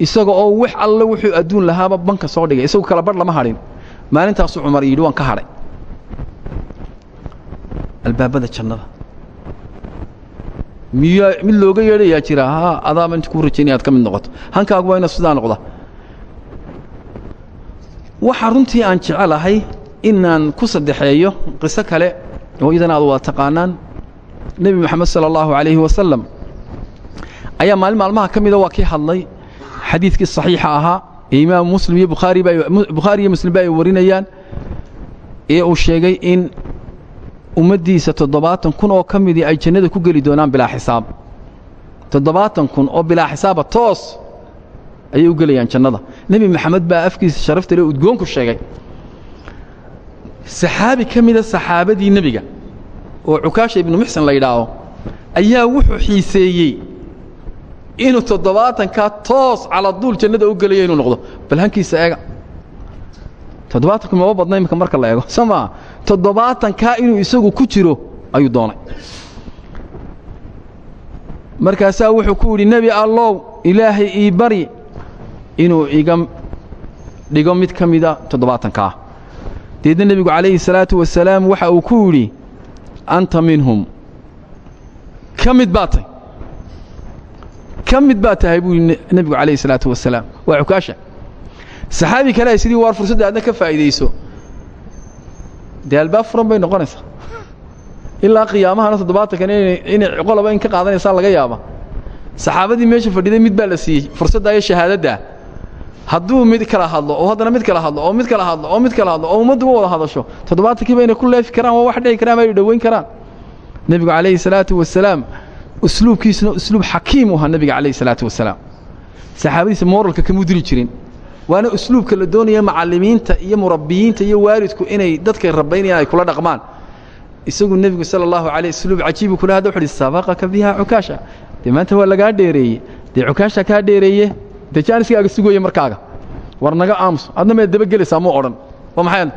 isaga oo wax alle wuxuu adduun lahaaba banka soo dhigay isagu kala badh lama hadhin. Maalintaasuu cumar yidhi waan ka hadhay. Albaabada jannada miyaa mid looga yeedhayaa jira ha adaaba kuu rajaynaya ad noqoto. Hankaagu waa inaad sidaa noqda. Waxaa runtii aan jecelahay inaan ku saddexeeyo qiso kale oo iyadana aad wada taqaanaan. Nebi moxamed sala allahu calayhi wasalam ayaa maalin maalmaha ka waa kii hadlay xadiidkii saxiixa ahaa. Ee muslim iyo bukhaari ba bukhaari iyo muslim ba ay warinayaan ee uu sheegay in ummaddiisa toddobaatan kun oo ka midii ay jannada ku geli doonaan bilaa xisaab. Toddobaatan kun oo bilaa xisaaba toos ayay u gelayaan jannada. Nebi maxamed baa afkiisa sharafta le udgoonku sheegay. Saxaabi ka mida saxaabadii nebiga oo cukaasha ibnu muxsen la yidhaaho ayaa wuxuu xiiseeyey inuu toddobaatankaa toos caladuul jannada u gelaya inuu noqdo. Bal hankiisa eega toddobaatanku maba badna imika marka la eego. Soo toddobaatankaa inuu isagu ku jiro ayuu doonay. Markaasaa wuxuu ku yidhi nebi allow ilaahay ii bari inuu iga dhigo mid ka mida toddobaatankaa deedna nebigu calayhi salaatu wasalaam waxa uu ku yidhi anta minhum. Ka mid baa tahy ka mid baa tahay buu yidhi nebigu calayhi salaatu wasalaam waa cukaasha saxaabi kale sidii waar fursadda aadna ka faa'iidayso dee albaab furan bay noqonaysaa. Ilaa qiyaamahana toddobaatankan inay qolaba in ka qaadanaysaa laga yaaba saxaabadii meesha fadhiday mid baa la siiyey fursaddaa iyo shahaadaddaa hadduu mid kala hadlo oo haddana mid kala hadlo oo mid kala hadlo oo mid kala hadlo oo ummaddu u wada hadasho toddobaatankiiba inay ku leefi karaan waa wax dhici karaan ay dhoweyn karaan. Nebigu calayhi salaatu wasalaam usluubkiisuna usluub xakiim u ahaa nebiga calayhi salaatu wasalaam. Saxaabadiisa mooralka kamuu diri jirin waana usluubka la doonaya macallimiinta iyo murabbiyiinta iyo waalidku inay dadkay rabaynayaan ay kula dhaqmaan. Isagu nebigu sala allahu calayh usluub cajiibu kula hadda wuxu uhi sabaqaka biha cukaasha dee maanta waa lagaa dheereeye dee cukaasha kaa dheereeye dee jaaniskaaga sugooye markaaga? War naga aamus. Adna meed dabagelaysaa muu odhan. Waa maxay?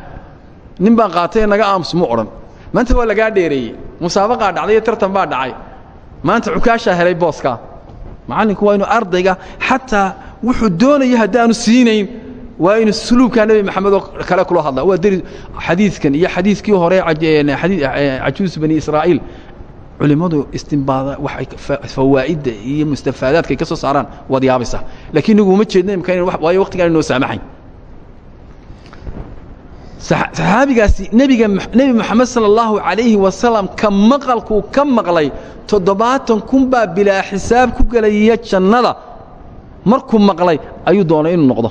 Nin baan qaatay naga aamus muu odhan. Maanta waa lagaa dheereeyey. Musaabaqaa dhacday iyo tartan baa dhacay. Maanta cukaashaa helay booskaa macallinku waa inuu ardayga xataa wuxuu doonaya haddaanu siinayn waa inuu suluubkaa nebi maxamed oo kale kula hadla waa deri xadiidkan iyo xadiidkii hore cajuus bani israa'iil. Culimmadu istimbaada waxay fawaa'idda iyo mustafaadaadka ay ka soo saaraan waad yaabaysaa. Laakiin inagu uma jeedna imka waayo waqtigaan inoo saamaxayn saxaabigaasi nebiga nebi moxamed sala allahu calayhi wasalam ka maqalkuu ka maqlay toddobaatan kun baa bilaa xisaab ku gelaya jannada markuu maqlay ayuu doonay inuu noqdo.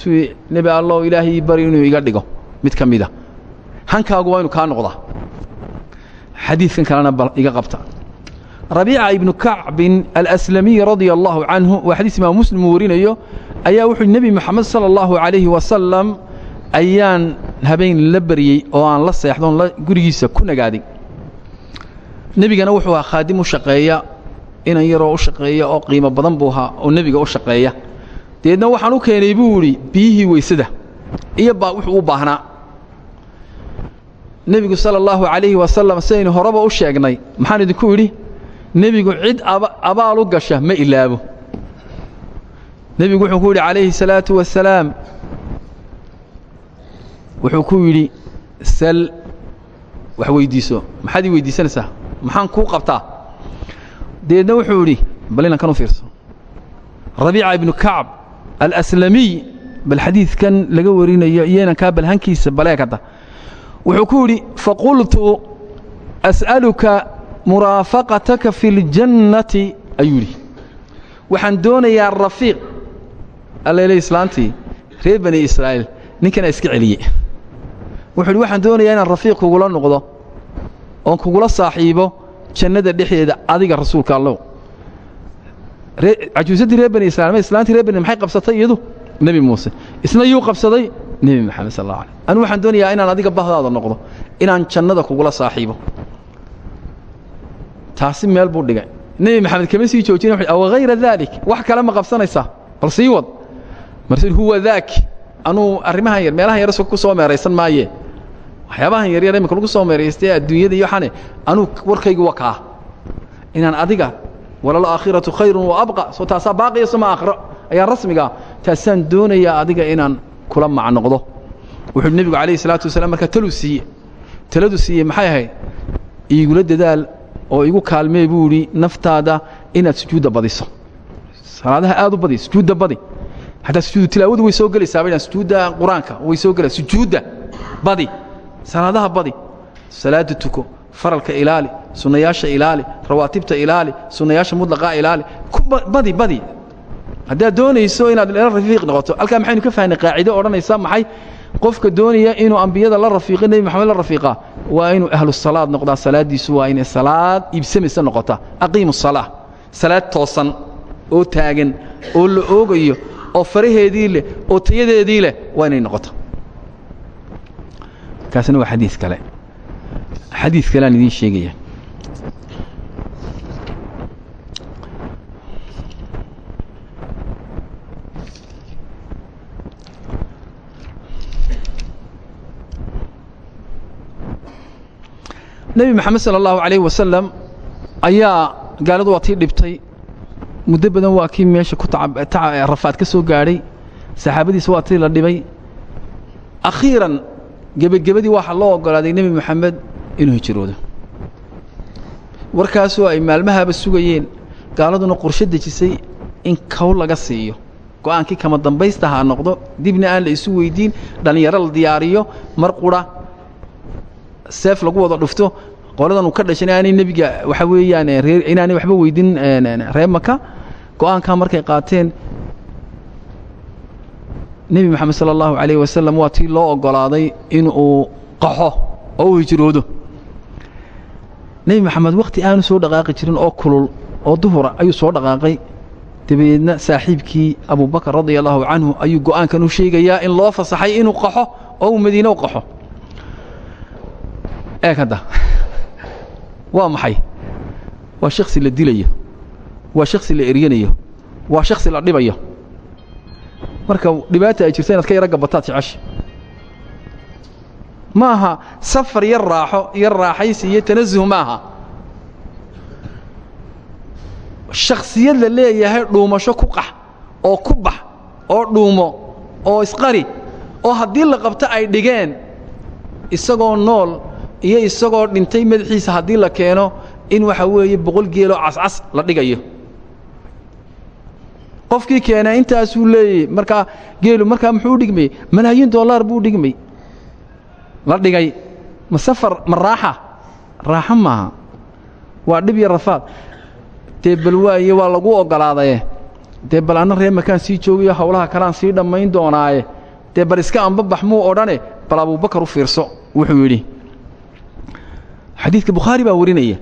Sidii nebi allow ilaahay bari inuu iga dhigo mid ka mida hankaagu waa inuu kaa noqdaa. Xadiidkan kalena iga qabta. Rabiica ibnu kacbin alaslamiy radia allahu canhu waa xadiis imaam muslim uu ayaa wuxuu nebi moxamed sala allahu calayhi wasalam ayaan habeen la baryey oo aan la seexdoon gurigiisa ku nagaaday nebigana wuxuu ahaa khaadim shaqeeya inan yaroo u shaqeeya oo qiimo badan buu ahaa oo nebiga u shaqeeya. Deedna waxaan u keenay buu idhi biyihii weysada iyo baa wuxuu u baahnaa. Nebigu sala allahu calayhi wasalam sidaynu horeba u sheegnay maxaan idinku idhi nebigu cid abaal u gasha ma ilaabo. Nebigu wuxuu ku yidhi calayhi salaatu wasalaam wuxuu ku yidhi sal. Wax weyddiiso maxaad ii weyddiisanaysaa maxaan kuu qabtaa deedna wuxuu idhi bal inankan u fiirso. Rabiica ibnu kacb alaslamiy bal xadiidkan laga warinayo iyo inankaa bal hankiisa baleekada wuxuu ku yidhi faqultu as'aluka muraafaqataka fi اljannati ayuu waxaan doonayaa rafiiq allele islaantii reer bani ninkana iska celiye. Wuxuu waxaan doonayaa inaan rafiiq kugula noqdo oon kugula saaxiibo jannada dhexdeeda adiga rasuulka allow. Cajuusaddii reer bani israil islaantii reer bani maxay qabsatay iyadu? Nebi muuse. Isna yuu qabsaday? Nebi moxamed sal alla alay anigu waxaan doonayaa inaan adiga bahdaada noqdo inaan jannada kugula saaxiibo. Taasi meel buu dhigay. Nebi maxamed kama sii joojina aw hayra daalik wax kale ma qabsanaysaa. Bal sii wad. Marse huwa daak anuu arrimahan yar meelahan yar ku soo meeraysan maaye waxyaabahan yaryar imika lagu soo meeraystay adduunyada iyo waxaane anuu warkaygu waa kaa. Inaan adiga walalaakhiratu khayrun wa abqa soo taasaa baaqiya soma aakhiro. Ayaa rasmigaa taasaan doonayaa adiga inaan kula macnoqdo. Wuxuu nebigu calayhi salaatu wasalaam markaa taluu siiye taladu siiye maxay ahayd? Iigula dadaal oo igu kaalmee buu idhi naftaada inaad sujuudda badiso. Salaadaha aad u badi sujuudda badi. Xataa sujuudu tilaawadu way soo gelaysaa bay sujuudda qur'aanka way soo gelaysaa sujuudda badi salaadaha badi salaada tuko faralka ilaali sunnayaasha ilaali rawaatibta ilaali sunnayaasha mudlaqaa ilaali. Badi badi. Haddaad doonayso inaad la rafiiq noqoto halkaa maxaynu ka fahnay qaacido odhanaysa maxay? Qofka doonaya inuu ambiyada la rafiiqo nebi maxamed la rafiiqaa waa inuu ahlu salaad noqdaa salaaddiisu waa inay salaad iibsamaysa noqotaa aqiimu salaa salaad toosan oo taagan oo la oogayo oo faraheedii leh oo tayadeedii leh waa inay noqoto kaasina waa xadiid kale. Xadiid kale aan idiin sheegaya nebi moxamed sala allahu calayhi wasalam ayaa gaaladu waa tii dhibtay. Muddo badan waa kii meesha ku rafaad ka soo gaadhay saxaabadiisa waa tii la dhibay. Akhiiran gebagebadii waxaa loo ogolaaday nebi moxamed inuu hijroodo. Warkaasoo ay maalmahaaba sugayeen gaaladuna qorsho dejisay in kow laga siiyo. Go'aankii kama dambaysta ha noqdo dibna aan la isu weydiin dhallinyaro la diyaariyo mar qura seef lagu wada dhufto qoladan uu ka dhashan aanay nebiga waxa weeyaan inaanay waxba weydin reer maka go'aankaa markay qaateen nebi moxamed sala allahu calayh wasalam waa tii loo oggolaaday inuu qaxo oo u hijroodo. Nebi moxamed wakhti aanu soo dhaqaaqi jirin oo kulul oo duhura ayuu soo dhaqaaqay. Dabadeedna saaxiibkii abubakar radia allahu canhu ayuu go'aankan u sheegayaa in loo fasaxay inuu qaxo oo uu madiine u qaxo. Eeg hadda. Waa maxay? Waa shaksi la dilayo? Waa shaksi la eryanayo waa shaksi la dhibayo marka dhibaata ay jirto inaad ka yaro gabataad jecesha ma aha safar yar raaxo iyo raaxaysi iyo tanasuh ma aha shaksiyad la leeyahay dhuumasho ku qax oo ku bax oo dhuumo oo isqari oo haddii la qabto ay dhigeen isagoo nool iyo isagoo dhintay madaxiisa haddii la keeno in waxa weeye boqol geeloo cascas la dhigayo qofkii keenaa intaasuu leeyay markaa geelu markaa muxuu u malaayiin dollar buu dhigmay. La dhigay ma safar ma raaxa? Raaxo maaha. Waa dhib iyo rafaad. Dee bal waaye waa lagu oggolaadaye dee bal anna ree makaan sii joogayo howlaha kalaan sii dhammayn doonaaye. Dee bal iska anbabax muu odhane bal abuubakar u fiirso wuxuu yidhi. Xadiidka bukhaari baa warinaya.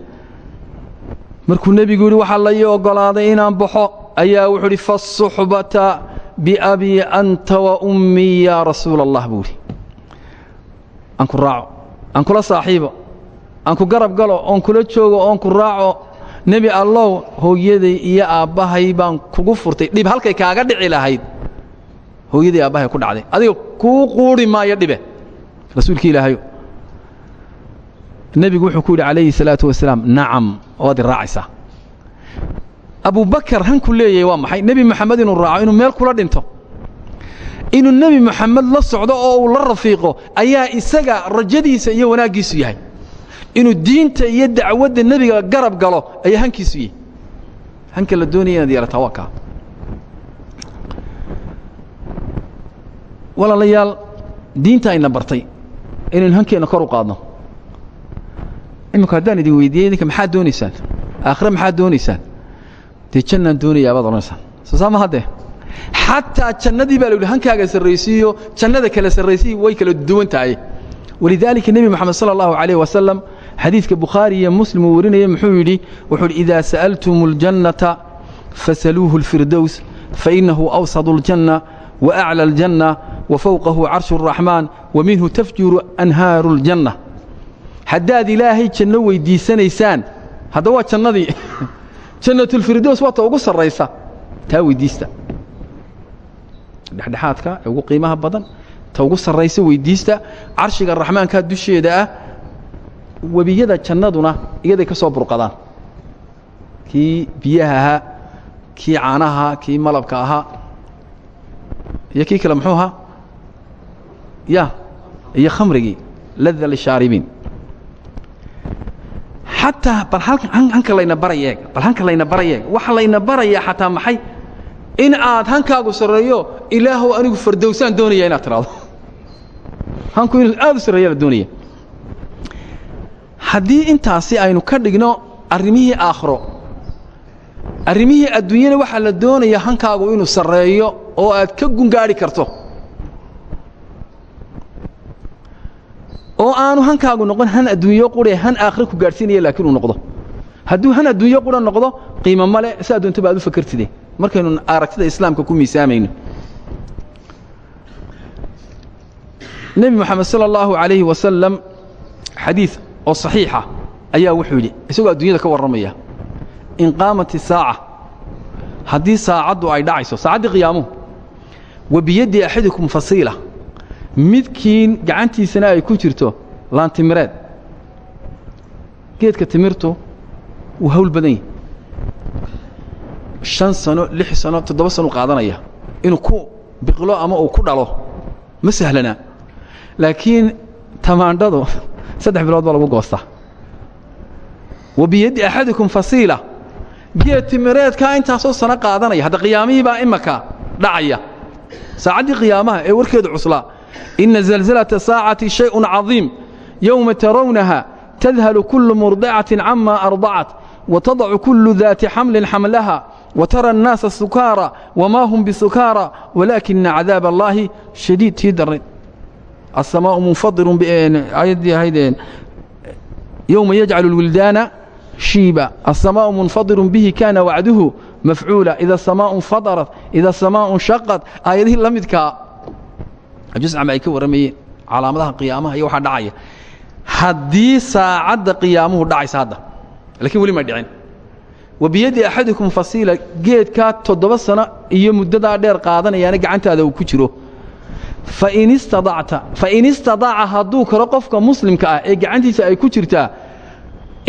Markuu nebigu yidhi waxaa la ii oggolaaday inaan baxo ayaa wuxuu idhi faasuxbata biabii anta wa ummii yaa rasuula allah buu idhi aan raaco aan kula saaxiibo aan ku garab galo oon kula joogo oon raaco nebi allow hooyaday iyo aabbahay baan kugu furtay. Dhib halkay kaaga dhici lahayd hooyaday aabbahay ku dhacday. Adiga kuu quudhi maayo dhibe rasuulki ilaahayo. Nebigu wuxuu ku yidhi calayhi salaatu wasalaam nacam waad i raacaysaa abubakar hanku leeyahay waa maxay? Nebi moxamed inuu raaco inuu meel kula dhinto. Inuu nebi moxamed la socdo oo uu la rafiiqo ayaa isaga rajadiisa iyo wanaaggiisu yahay. Inuu diinta iyo dacwadda nebiga garab galo ayaa hankiisu yahay. Hanka la doonaya inaad yeelataa walaalayaal diinta ayna bartay. Inaynu hankeenna kor u qaadno. Iminku haddaan idin weydiiyey idinka maxaad doonaysaan? Aakhire maxaad doonaysaan dee jannaan doonayaa baad odhanaysaan soo saa ma haddee xataa jannadii baa la yidhi hankaaga sarraysiiyo jannada kala sarraysiyi way kala duwan tahay walidaalika nebi moxamed sala allahu calayh wasalam xadiidka bukhaari iyo muslim uu warinaya muxuu yidhi wuxuu yidhi idaa sa'altum اljannata fasaluuhu اlfirdows fainahu awsadu اljanna waaclى اljanna wafowqahu carshu الraxmaan waminhu tafjuru anhaaru اljanna haddaad ilaahay janno weyddiisanaysaan hadda waa jannadii jannatulfirdows waa ta ugu sarraysa. Taa weyddiista dhexdhexaadka ugu qiimaha badan ta ugu sarraysa weyddiista carshiga raxmaankaa dusheeda ah webiyada jannaduna iyaday ka soo burqadaan. Kii biyaha ahaa kii caanaha kii malabka ahaa iyo kii kale muxuu ahaa? Ya iyo khamrigii lada lishaaribiin xataa bal hanka layna barayeeg bal hanka layna barayeeg waxa layna barayaa xataa maxay? In aad hankaagu sarreeyo ilaahow anigu fardowsaan doonaya inaad tidhaahdo hanku inuu aad u sarreeya doonaya. Haddii intaasi aynu ka dhigno arrimihii aakhiro arrimihii adduunyana waxaa la doonaya hankaagu inuu sarreeyo oo aad ka gungaadhi karto oo aanu hankaagu noqon han adduunyo qure han aakhiro ku gaadhsiinaya laakiin uu noqdo. Hadduu han adduunyo qura noqdo qiimo male si addoonto ba ad u fakertide markaynu aragtida islaamka ku miisaamayno nebi moxamed sala allahu calayhi wasalam xadiid oo saxiixa ayaa wuxuu yidhi isagoo adduunyada ka warramaya in qaamat isaaca haddii saacaddu ay dhacayso saacaddii qiyaamuhu wa biyaddi axadikum fasiila midkiin gacantiisana ay ku jirto laantimireed geedka timirtu wuu hawl badan yahi shan sano lix sano toddoba sano qaadanaya inuu ku biqlo ama uu ku dhalo ma sahlanaa laakiin tamaandhadu saddex bilood baa lagu goostaa. Wa biyaddi axadikum fasiila. Geed timireedkaa intaasoo sano qaadanaya hadda qiyaamihii baa imaka dhacaya. Saacaddii qiyaamaha ee warkeedu cuslaa ina zalzalaةa saacati shayءun caظiim yowma tarawnaha tadhalu kulu murdicaةi cama ardacat watadacu kulu daati xamlin xamlaha وترى الناس سكارى وما هم بسكارى ولكن عذاب الله شديد تيدر السماء منفضر بين آيدي هيدين يوم يجعل الولدان شيبا السماء منفضر به كان وعده مفعولا إذا السماء انفضرت إذا السماء انشقت آياته لم يذكى abdiscam ay ka warramayeen calaamadaha qiyaamaha iyo waxaa dhacaya. Haddii saacadda qiyaamuhu dhacaysa hadda lakiin weli ma dhicin. Wa biyadi axadikum fasiila geedkaa toddoba sano iyo muddadaa dheer qaadanayaana gacantaada uu ku jiro. Fain istadacta fain istadaaca hadduu karo qofka muslimka ah ee gacantiisa ay ku jirtaa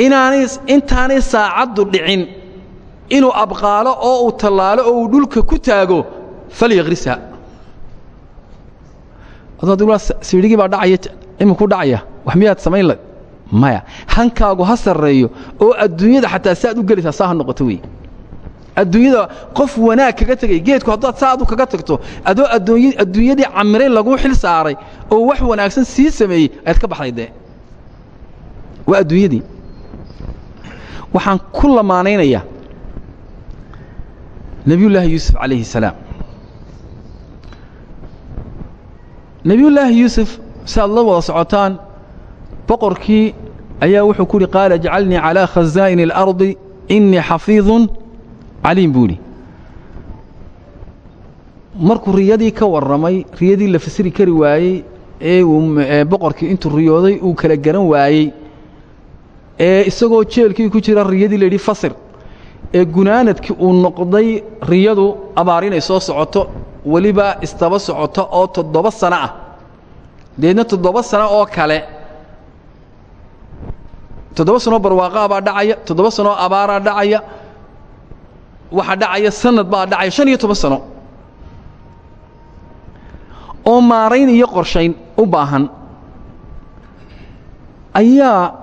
inaanay intaanay saacaddu dhicin inuu abqaalo oo uu tallaalo oo uu dhulka ku taago falyaqrisha siidhigii baa dhacaya iminku dhacaya? Wax miyaad samayn la maya. Hankaagu ha sarreeyo oo adduunyada xataa saaad u gelaysaa saa ha noqoto wey adduunyada qof wanaag kaga tegay geedku haddaad saa adu kaga tagto adoo adduunyadii camiray laguu xil saaray oo wax wanaagsan sii sameeyey ayaad ka baxday dee. Waa adduunyadii. Waxaan ku lamaanaynayaa nebiyullaahi yuusuf calayhi salaam nebiyullaahi yuusuf si aad la wada socotaan boqorkii ayaa wuxuu ku yidhi qaala jcalnii calىa khazaa'ini اlardi inii xafiidun caliim buu idhi markuu riyadii ka warramay riyadii la fasiri kari waayey ee uu boqorkii intuu riyooday uu kala garan waayey ee isagoo jeelkii ku jira riyadii la yidhi fasir ee gunaanadkii uu noqday riyadu abaar inay soo socoto weliba istaba socoto oo toddoba sano ah. Deedna toddoba sano oo kale. Toddoba sanoo barwaaqaa baa dhacaya toddoba sanoo abaaraa dhacaya waxaa dhacaya sanad baa dhacaya shan iyo toban sano. Oo maarayn iyo qorshayn u baahan. Ayaa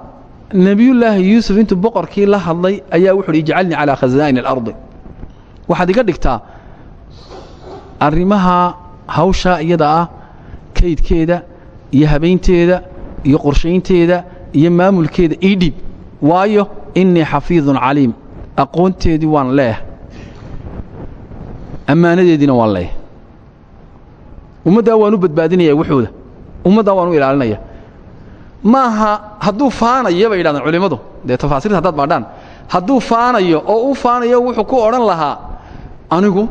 nebiyullaahi yuusuf intuu boqorkii la hadlay ayaa wuxu uhi ijcalnii calaa khazaa'ini alardi. Waxaad iga dhigtaa arrimaha hawshaa iyada ah kaydkeeda iyo habaynteeda iyo qorshaynteeda iyo maamulkeeda ii dhib. Waayo innii xafiidun caliim. Aqoonteedii waan leeh ammaanadeediina waan leeh ummaddaa waan u badbaadinaya waxooda ummaddaa waan u ilaalinaya. Ma aha hadduu faanayo bay yidhahdeen culimmadu. Dee tafaasiirta haddaad baadhaan. Hadduu faanayo oo u faanayo wuxuu ku odhan lahaa anigu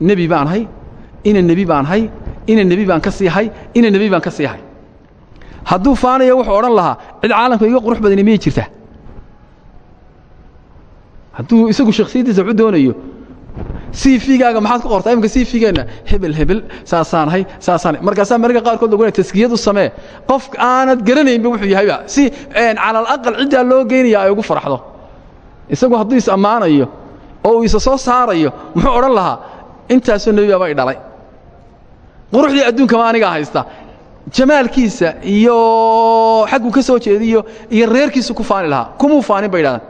nebi baan hay ina nebi baan hay ina nebi baan ka sii hay ina nebi baan ka sii hay. Hadduu faanayo wuxuu odhan lahaa cid caalamka iga qurux badani miyay jirtaa? Hadduu isagu shakhsiyaddiisa waxu doonayo cv-gaaga maxaad ku qortaa? Imika cv-geenna hebel hebel saasaan hay saasaan markaasaa mararka qaarkood laguna taskiyad u samee qof aanad garanaynba wuxuu yahayba si cala alaqal ciddaa loo geynaya ay ugu farxdo isagu hadduu is ammaanayo oo uu isa soo saarayo muxuu odhan lahaa intaasoo nebibaaba i dhalay. Quruxdii adduunkama anigaa haysta. Jamaalkiisa iyo xagguu ka soo jeediyo iyo reerkiisu ku faani lahaa. Kumuu faanin bay yidhahdaan.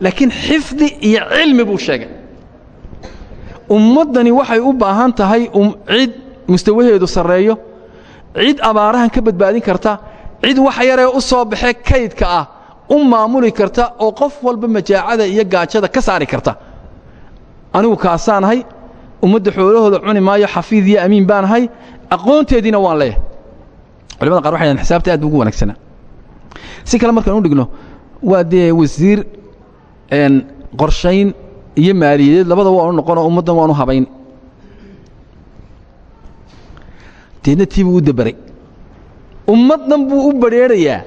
Laakiin xifdi iyo cilmi buu sheegay. Ummaddani waxay u baahan tahay cid mustawaheedu sarreeyo cid abaarahan ka badbaadin karta cid wax yaree u soo baxe kaydka ah u maamuli karta oo qof walba majaacada iyo gaajada ka saari karta. Anigu kaasaanahay ummadda xoolahooda cuni maayo xafiid iyo amiin baanahay aqoonteediina waan leeyahay. Culimada qaar waxay xisaabta aad ugu wanaagsanaa si kale markaan u dhigno waa dee wasiir qorshayn iyo maaliyadeed. Labada waanu noqonoo ummaddan waanu habayn. Deedna tii buu u daberay ummaddan buu u badrheerayaa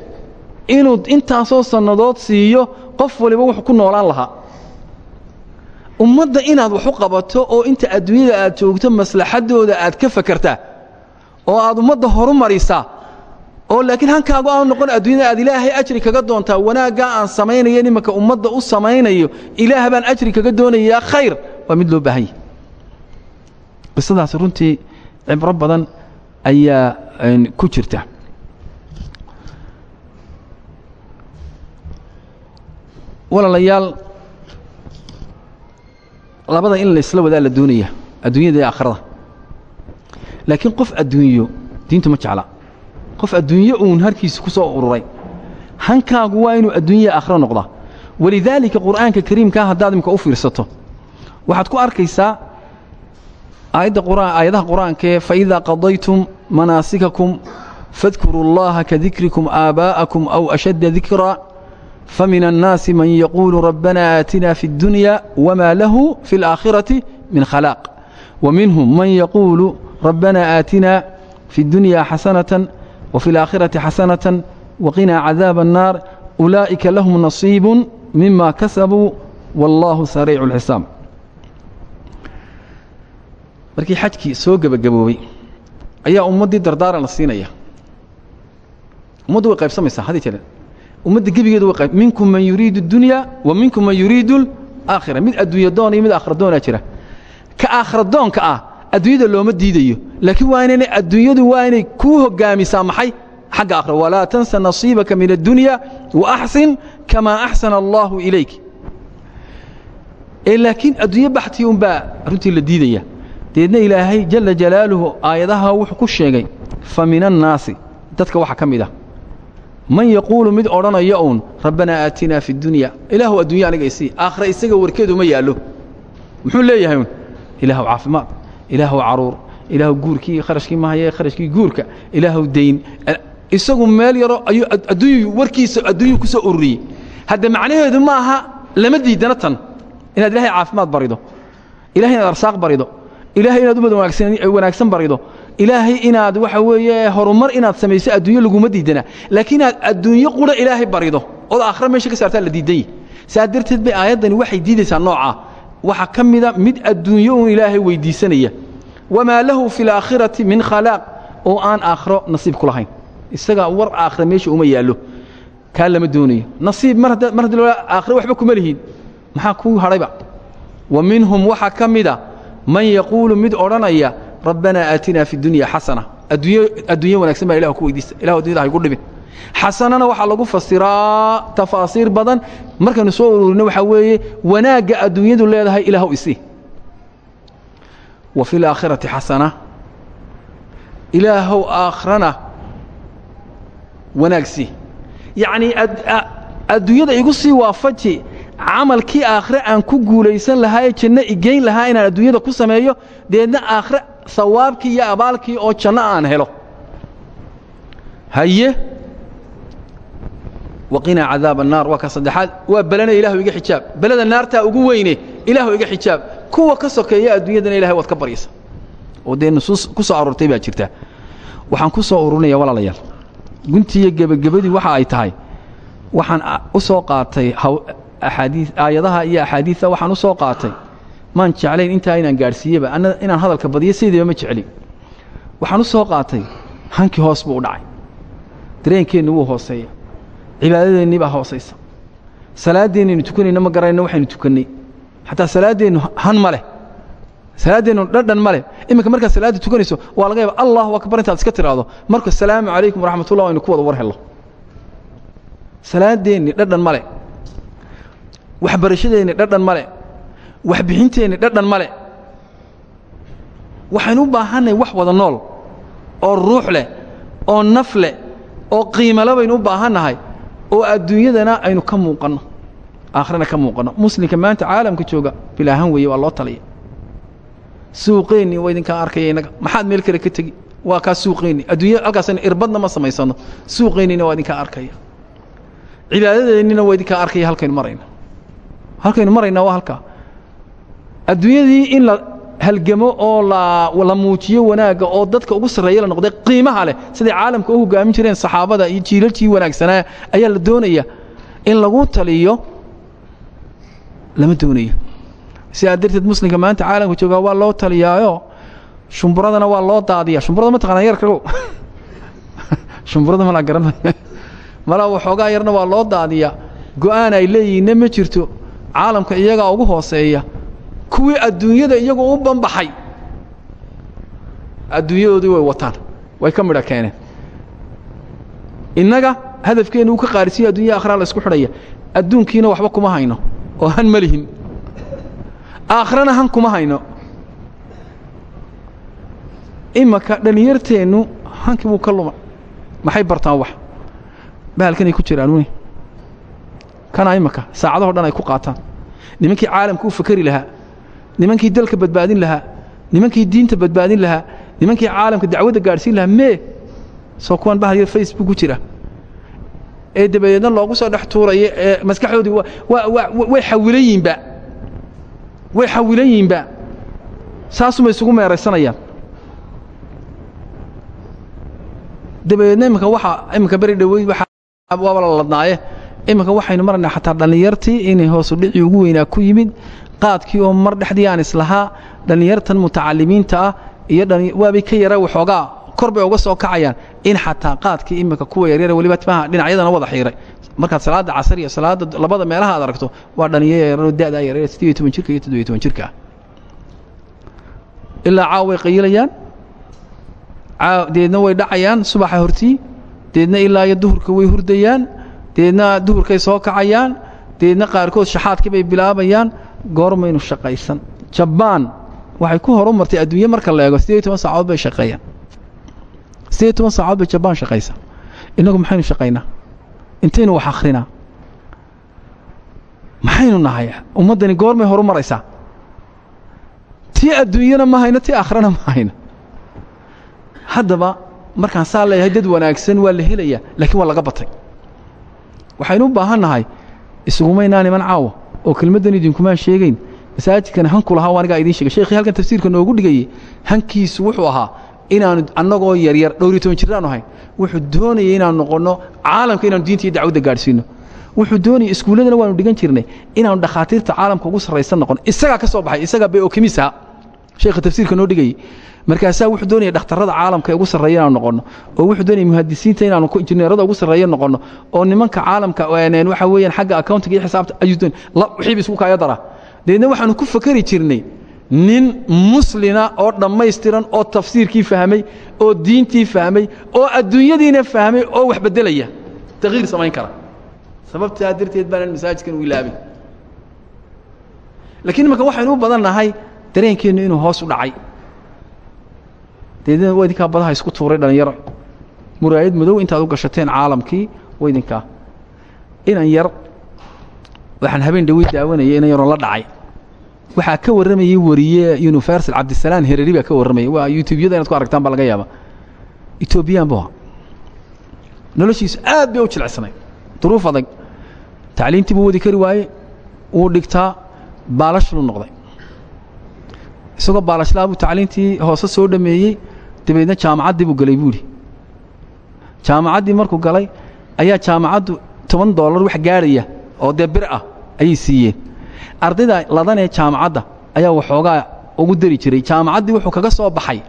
inuu intaasoo sannadood siiyo qof waliba wuxuu ku noolaan lahaa ummadda inaad wax u qabato oo inta adduunyada aad joogto maslaxaddooda aad ka fakartaa oo aad ummadda horu marisaa oo laakiin hankaagu aanu noqon adduunyada aad ilaahay ajri kaga doontaa wanaaggaa aan samaynayo nimanka ummadda u samaynayo ilaah baan ajri kaga doonayaa khayr waa mid loo baahan yahy qisadaasi runtii cibro badan ayaa ku jirta. Walaalayaal labada in laisla wadaa la doonaya adduunyada iyo aakhirada. Laakiin qof adduunyo diintu ma jecla. Qof adduunyo uun harkiisa ku soo ururay hankaagu waa inuu adduunyaya aakhiro noqdaa. Walidaalika qur'aanka kariimkaa haddaad imka u fiirsato waxaad ku arkaysaa aayadaha qur'aankaee faidaa qadaytum manaasikakum fadkuruu اllaha kadikrikum aabaa'akum aw ashadda dikra famin الnaasi man yaquulu rabbana aatina fi اddunya wma lahu fi اlآakhirati min khalaaq وminhum man yaquulu rabbana aatina fi اddunya xasanaة وفي الآخرة حسنة وقنا عذاب النار أولئك لهم نصيب مما كسبوا والله سريع الحساب markii xajkii soo gebagaboobay ayaa ummaddii dardaaran la siinaya ummaddu way qaybsamaysaa had jere ummadda gebigeedu way qayb. Minkum man yuriidu اdunya wa minkum man yuriidu اlaakhira mid adduunya doon mid aakhira doonaa jira. Ka aakhira doonka ah adduunyada looma diidayo. Laakiin waa inaynay adduunyadu waa inay kuu hogaamisaa maxay? Xagga aakhira. Walaa tansa nasiibaka min addunya waaxsin kamaa axsana allaahu ilayk. Ee laakiin adduunye baxtii unbaa runtii la diidaya. Deedna ilaahay jala jalaaluhu aayadaha wuxuu ku sheegay fa min dadka waxaa ka man yaquulu mid odhanaya uun rabbanaa aatinaa fi اdunya ilaahu addunya aniga isii aakhira isaga warkeedu ma yaallo. Muxuu leeyahay un ilaahu caafimaad ilaahu carruur ilaahu guurkii kharashkii mahaye kharashkii guurka ilaahu dayn isagu meel yaro ayuu adduunyu warkiisa adduunyuu ku soo ururiyey. Hadda macnaheedu ma aha lama diidana tan. Inaad ilahay caafimaad barido. Ilahay inaad arsaaq barido. Ilaahay inaad ubad wanaagsan barido ilaahay inaad waxa weeye horumar inaad samayso adduunyo laguma diidana. Laakiin inaad adduunyo qura ilaahay barido ood aakhira meesha ka saartaa la diidanyi saa bay aayaddani waxay diidaysaa noocaa waxaa ka mid adduunyo uun ilaahay weyddiisanaya wamaa lahu fi alaakhirati min khalaaq oo aan aakhiro nasiib ku lahayn. Isaga war aakhira meesha uma yaallo. Kaa lama doonayo. Nasiib mar haddii loo aakhiro waxba kuma lihiin. Maxaa kuu hadhayba? Wa minhum waxaa ka man yaquulu mid odhanaya rabbanaa aatinaa fi dunya xasana adduunyo wanaagsan baa ilah ku weydiista ilah addunyada haygu dhibin. Xasanana waxaa lagu fasiraa tafaasiir badan. Markaynu soo ururino waxaa weeye wanaagga adduunyadu leedahay ilaahu isii wa fi laakhirati xasana ilaahow aakhirana wanaagsii yacnii adduunyada igu sii waafaji camalkii aakhire aan ku guulaysan lahaa ee janno igeyn lahaa inaan adduunyada ku sameeyo deedna aakhire sawaabkii iyo abaalkii oo janno aan helo. Haye waqinaa cadaab annaar waa ka saddexaad. Waa ilahu iga xijaab. Beleda naartaa ugu weyne ilaahu iga xijaab. Kuwa ka sokeeya adduunyadana ilahay ka baryaysa. Oo dee nusuus ku soo aroortay baa jirta. Waxaan ku soo ururinaya walaalayaal. Guntiiyo gebagabadii waxa ay tahay waxaan u soo qaatay aaadii aayadaha iyo axaadiida waxaan u soo qaatay maan jeclayn intaa inaan gaadhsiiyeba anna inaan hadalka badiyo sideeba ma jeclin. Waxaan u soo qaatay hankii hoos buu u dhacay. Dareenkeennu wuu hooseeya. Cibaadadeennii baa hoosaysa salaaddeenaynu tukanayno ma garanayno waxaynu tukannay. Xataa salaaddeennu han ma leh. Salaaddeennu dhadhan ma leh. Iminka markaad salaadda tukanayso waa laga yaaba allahu akbar intaad iska tiraahdo. Marka asalaamu calaykum waraxmatullah aynu ku wada war hello salaaddeenni dhadhan ma leh. Waxbarashadeenni dhadhan ma leh waxbixinteenni dhadhan ma leh. U baahannahay wax wada nool oo ruux leh oo naf leh oo qiimale baynu u baahannahay oo adduunyadana aynu ka muuqanno aakhirana ka muuqanno. Muslimka maanta caalamka jooga bilaahan weeye waa loo taliya suuqeenni waa idinkaa arkaya innaga maxaad meel kale ka tegi? Waa kaa suuqeenni adduunya halkaasaynu irbadna ma samaysano. Suuqeennina waa idinkaa arkaya. Cibaadadeennina waa idinkaa arkaya halkaynu marayna. Halkaynu maraynaa waa halkaa adduunyadii in la halgamo oo la muujiyo wanaagga oo dadka ugu sarreeya la noqday qiimaha leh siday caalamka u hogaamin jireen saxaabada iyo jiilalkii wanaagsanaa ayaa la doonaya in lagu taliyo lama doonayo sidaa darteed muslimka maanta caalamka joogaa waa loo taliyaayo shumburadana waa loo daadiya shumburada ma taqaanaa yarkago shumburada malaa garan. Malaa waxoogaa yarna waa loo daadiyaa. Go'aan ay leeyihiinna ma jirto. Caalamka iyagaa ugu hooseeya kuwii adduunyada iyagu u banbaxay. Adduunyadoodii way wataan way ka midha keeneen. Innaga hadafkeennu uu ka qaarisiyo addunya akhraa la isku xidhaya adduunkiina waxba kuma hayno oo han ma lihin. Aakhirana han kuma hayno. Imanka dhallinyarteennu hankii buu ka luma maxay bartaan wax? Bahalkanay ku jiraan wy kana imanka saacadahoo dhan ay ku qaataan. Nimankii caalamka u fakeri lahaa nimankii dalka badbaadin lahaa nimankii diinta badbaadin lahaa nimankii caalamka dacwadda gaadhsiin lahaa mee soo kuwan bahal yar facebook ku jira. Ee dabadeedna loogu soo dhex tuuraya ee maskaxdoodii way xawilan yihinba way xawilan yihinba saasuma isugu meeraysanayaan dabadeedna iminka waxaa iminka beri dhoweyd waaba la ladnaaye. Iminka waxaynu maraynaa xataa dhallinyartii inay hoosu dhicii ugu weynaa ku yimid qaadkii oo mar dhexdii aan islahaa dhallinyartan mutacalimiinta ah iyo waabay ka yara waxoogaa kor bay uga soo kacayaan in xataa qaadkii iminka kuwa yaryara weliba timaha dhinacyadana wada xiiray. Markaad salaadda casar iyo salaadda labada meelaha aad aragto waa dhalinyaro yararoo da'daa yaryar siddeed jirka iyo toddobiyo toban jirka ah. Ilaa qayilayaan deedna way dhacayaan subaxa hortii deedna ilaa duhurka way hurdayaan deedna duhurkay soo kacayaan deedna qaarkood shaxaadkii bay bilaabayaan goormaynu shaqaysan. Jabaan waxay ku horu martay adduunye marka la eego siddeed iyo toban saacood bay shaqeeyaan. Siddeed iyo toban saacood bay jabaan shaqaysa innagu maxaynu shaqaynaa? Intaynu wax akhrinaa? Maxaynu nahay? Ummaddani goormay horu maraysaa. Tii adduunyana ma hayno tii akhrana ma hayno haddaba markaan saa leeyahay dad wanaagsan waa la helayaa laakiin waa laga batay. Waxaynu u baahan nahay isugumaynaa niman caawa oo kelmaddan idinkumaan sheegayn. Masaajidkana hanku lahaa anigaa idiin sheegay. Sheekhii halkan tafsiirka noogu dhigayey hankiisu wuxuu ahaa inaanu annagoo yaryar dhowriyo toban jirraanu ahayn wuxuu doonayay inaanu noqonno caalamka inaanu diinta iyo dacwadda gaadhsiino wuxuu doonayay iskuulladana waanu dhigan jirnay inaanu dhakhaatiirta caalamka ugu sarraysan noqon. Isagaa ka soo baxay isagaa beokemisa sheekha tafsiirka noo dhigayey markaasaa wuxuu doonaya dhakhtarrada caalamka ugu sarreeya inaanu noqonno oo wuxuu doonaya muhadisiinta inaanu injineerada ugu sarreeya noqonno oo nimanka caalamka waxa weeyaan xagga accountiga iyo xisaabta ayuu doon wixiiba isku kaayo dara. Dabeedna waxaanu ku fakeri jirnay nin muslina oo dhammaystiran oo tafsiirkii fahmay oo diintii fahmay oo adduunyadiina fahmay oo wax beddelaya. Takhiir samayn kara. Sababtaa darteed baanaan masaajidkan u ilaabin laakiin imanka waxaynu u badan nahay dareenkeennu inuu hoos u dhacay. Deedna waa idinkaa badaha isku tuuray dhallinyaro muraayad madow intaad u gashateen caalamkii waa idinkaa inan yar waxaan habeen dhawey daawanayay inan yaroo la dhacay. Waxaa ka warramayey wariye universal cabdisalaan hereri baa ka warramayay. Waa youtubeyada inaad ku aragtaan baa laga yaaba etoobiyaan bu noloshiisu aad bay u jilicsanayd duruuf adag tacliintii buu wadi kari waaye wuu dhigtaa baalashlu noqday isagoo baalashlaa buu tacliintii hoose soo dhameeyey dabeedna jaamacaddii buu galay buu idhi jaamacaddii markuu galay ayaa jaamacaddu toban dollar wax gaadhaya oo dee ah ayay siiyeen. Ardayda ladanee jaamacadda ayaa waxoogaa ugu dari jiray. Jaamacaddii wuxuu kaga soo baxay.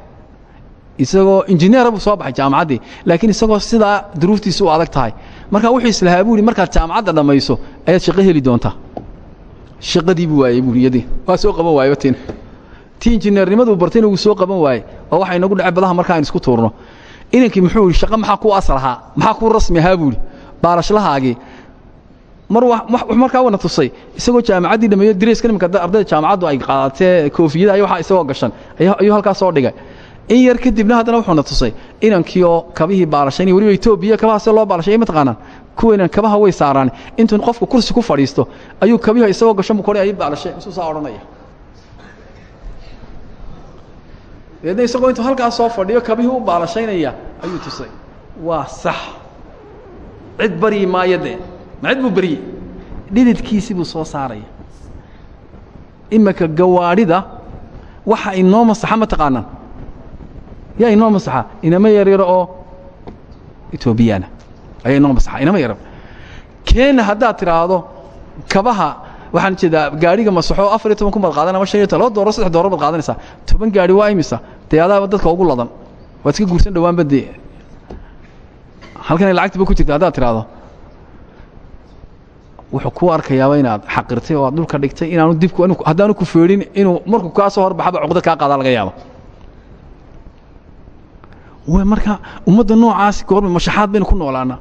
Isagoo injineera buu soo baxay jaamacaddii laakiin isagoo sidaa duruuftiisa u adag tahay. Markaa wuxuu islahaa buu ihi markaad jaamacadda dhammayso ayaad shaqo heli doontaa. Shaqadii buu waayey iyadii waa soo qaban waayeba tin tii injineernimaduu bartayna wuu soo qaban waayey waa waxa inagu dhacay badaha marka aynu isku tuurno. Inankii muxuu shaqa maxaa kuu asal maxaa kuu rasmi ahaa? buu ihi baalashlahaagii mar markaa wana tusay. Isagoo jaamacaddii dhameeyo dareeska nimanka ardayda jaamacaddu ay qaadatee koofiyada ay waxa isagoo gashan ayuu halkaa soo dhigay. In yar kadibna haddana wuxuuna tusay. Inankii oo kabihii baalashay weliba etoobiya kabaha see loo baalashay ma taqaanaan. Kuweynan kabaha way saaraan. Intuu qofku kursi ku fadhiisto ayuu kabiha isagoo gashan kodhay ay baalashay isuu saa deedna isagoo intuu halkaa soo fadhiyo kabihii u baalashaynaya ayuu tusay. Waa sax. Cid baryi maayo dee. Ma cid buu beryey dhididkiisii buu soo saaraya. Iminka gawaadhida waxa inoo masaxa ma taqaanaan? Yaa inoo masaxa? Inama yaryaro oo etoobiyaana ayaa inoo masaxa. Inama yaro. Keenna haddaad tidhaahdo kabaha waxaan jeedaa gaadhiga masaxo afar iyo toban kun baad qaadan ama shan iyo laba dooro saddex dooro baad qaadanaysaa toban gaadhi waa imisa dee adaaba dadka ugu ladan. Waad iska guursan dhawaanba dee halkanay lacagtiba ku jirta haddaad tidhaahdo wuxuu kuu arkayaaba inaad xaqirtay oo aad dhulka dhigtay inaanu dibku haddaanu ku feedhin inuu markuu kaa soo horbaxaba cuqda kaa qaadaa laga yaaba w marka ummadda noocaasi goorma mashaxaad baynu ku noolaanaa.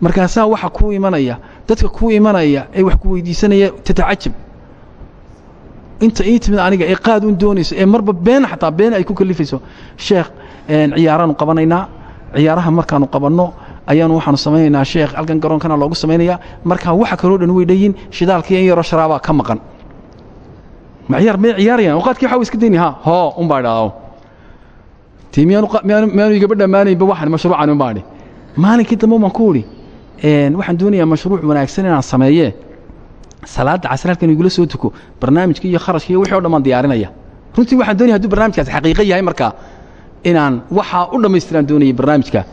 Markaasaa waxa kuu imanaya dadka kuu imanaya ee wax ku weydiisanaya tatacajab inta ii timid aniga ee qaad un doonayso ee marba been xataa been ay ku kalifayso. Sheekh ciyaaraanu qabanaynaa ciyaaraha markaanu qabanno ayaanu waxaanu samaynaynaa sheekh halkan garoonkana loogu samaynayaa markaa waxa kaloo dhan way dhayin shidaalkii in yaroo sharaabaa ka maqan. Ma ciyaar may ciyaarayaan? Awqaadkii waxa iska dayni ha hoo un baa idhaahdo. Tii miyaanu igaba dhammaanaynba waxan mashruucan un baa idhi. Maalinkii dambe baan ku idhi waxaan doonayaa mashruuc wanaagsan inaan sameeyee salaadda casr halkan igula soo tuko barnaamijkii iyo kharashkii wixii o dhan baan diyaarinaya. Runtii waxaan doonaya haduu barnaamijkaasi xaqiiqo yahay markaa inaan waxaa u dhammaystiraan doonayay barnaamijka.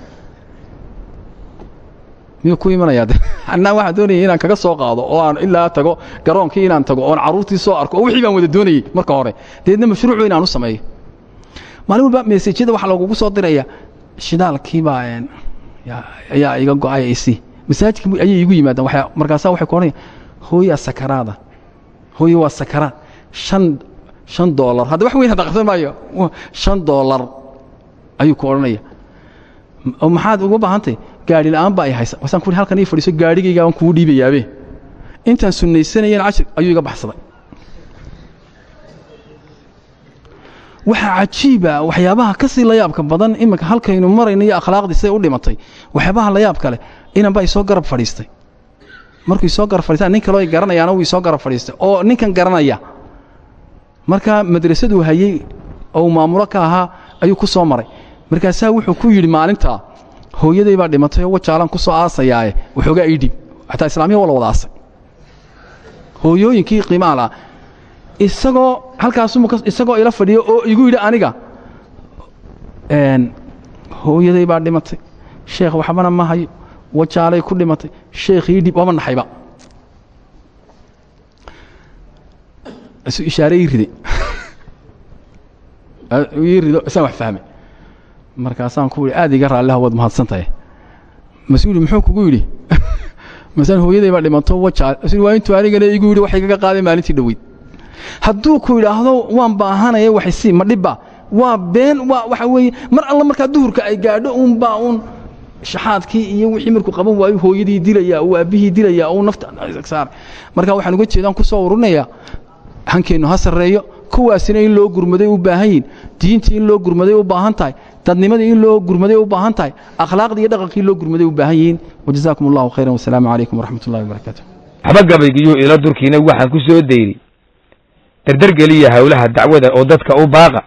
Miyuu ku imanayaa de annaa waxaan doonayay inaan kaga soo qaado oo aan ilaa tago garoonkii inaan tago oon carruurtii soo arko oo wixii baan wada doonayey marka hore. Dabeedna mashruucu inaan u sameeyo. Maalin walba meesejyada waxaa lagugu soo diraya shidaalkiibaa ayaa iga go'ay isi masaajidka ayay iigu yimaadaan markaasaa waxay ku odhanaya hooyaa sakaraada hooye waa sakaraad shan shan doolar hadda wax weyn hadda qabsan maayo shan doolar ayuu ku odhanaya maxaad uga baahantay? Gaadhi la'aan baa ay haysa. Wasaan ku halkan ii fadhiiso gaadhigayga aan kugu dhiibayaabe intaan sunnaysanayeen cashir ayuu iga baxsaday. Waxaa cajiiba waxyaabaha ka sii layaabka badan iminka halkaynu marayno iyo akhlaaqdii siday u dhimatay waxyaabaha layaabka leh inanba isoo garab fadhiistay markuu isoo garab fadhiistaa nin kaloo ay garanayaana wuu isoo garab fadhiistay oo ninkan garanaya. Markaa madrasaduu hayey oo maamulo ka ahaa ayuu ku soo maray. Markaasaa wuxuu ku yidhi maalintaa hooyaday baa dhimatay oo wajaalaan ku soo aasayaaye. Waxoogaa ii dhib. Xataa islaamiya waa la wada aasay. Hooyooyinkii qiimaha lahaa. Isagoo ila fadhiyo oo igu yidhi aniga hooyaday baa dhimatay. Sheekh waxbana ma hayo wajaalay ku dhimatay. Sheekh ii dhib waaba naxayba. Ishaare ii riday. Ii rido isaan wax fahmay. Markaasaan ku yidhi aad iga raalliha waad mahadsantahay. Mas'uuli muxuu kugu yidhi? Masaan hooyaday baa dhimato wajaal mas waa intuu anigana igu yidhi wax igaga qaaday maalintii dhoweyd hadduu ku yidhaahdo waan baahanaya waxsii ma dhibba waa been waa waxa weeye mar alla markaa duhurka ay gaadho uunbaa uun shaxaadkii iyo wixii markuu qaban waayo hooyadii dilaya uu aabbihii dilaya uu nafta saar. Marka waxaan uga jeedaan ku soo ururinayaa hankeennu ha kuwaasina in loo gurmaday u baahan yihiin in loo gurmaday u baahan tahay dadnimadii in loo gurmaday u baahan tahay akhlaaqdii iyo dhaqankii loo gurmaday u baahan yihiin. Wajazaakum allahu khayran wasalaamu calaykum waraxmat ullahi wabarakaatu waxba gabaygiyo ila durkiina waxaan ku soo dayri. Dardargeliya howlaha dacwada oo dadka u baaqa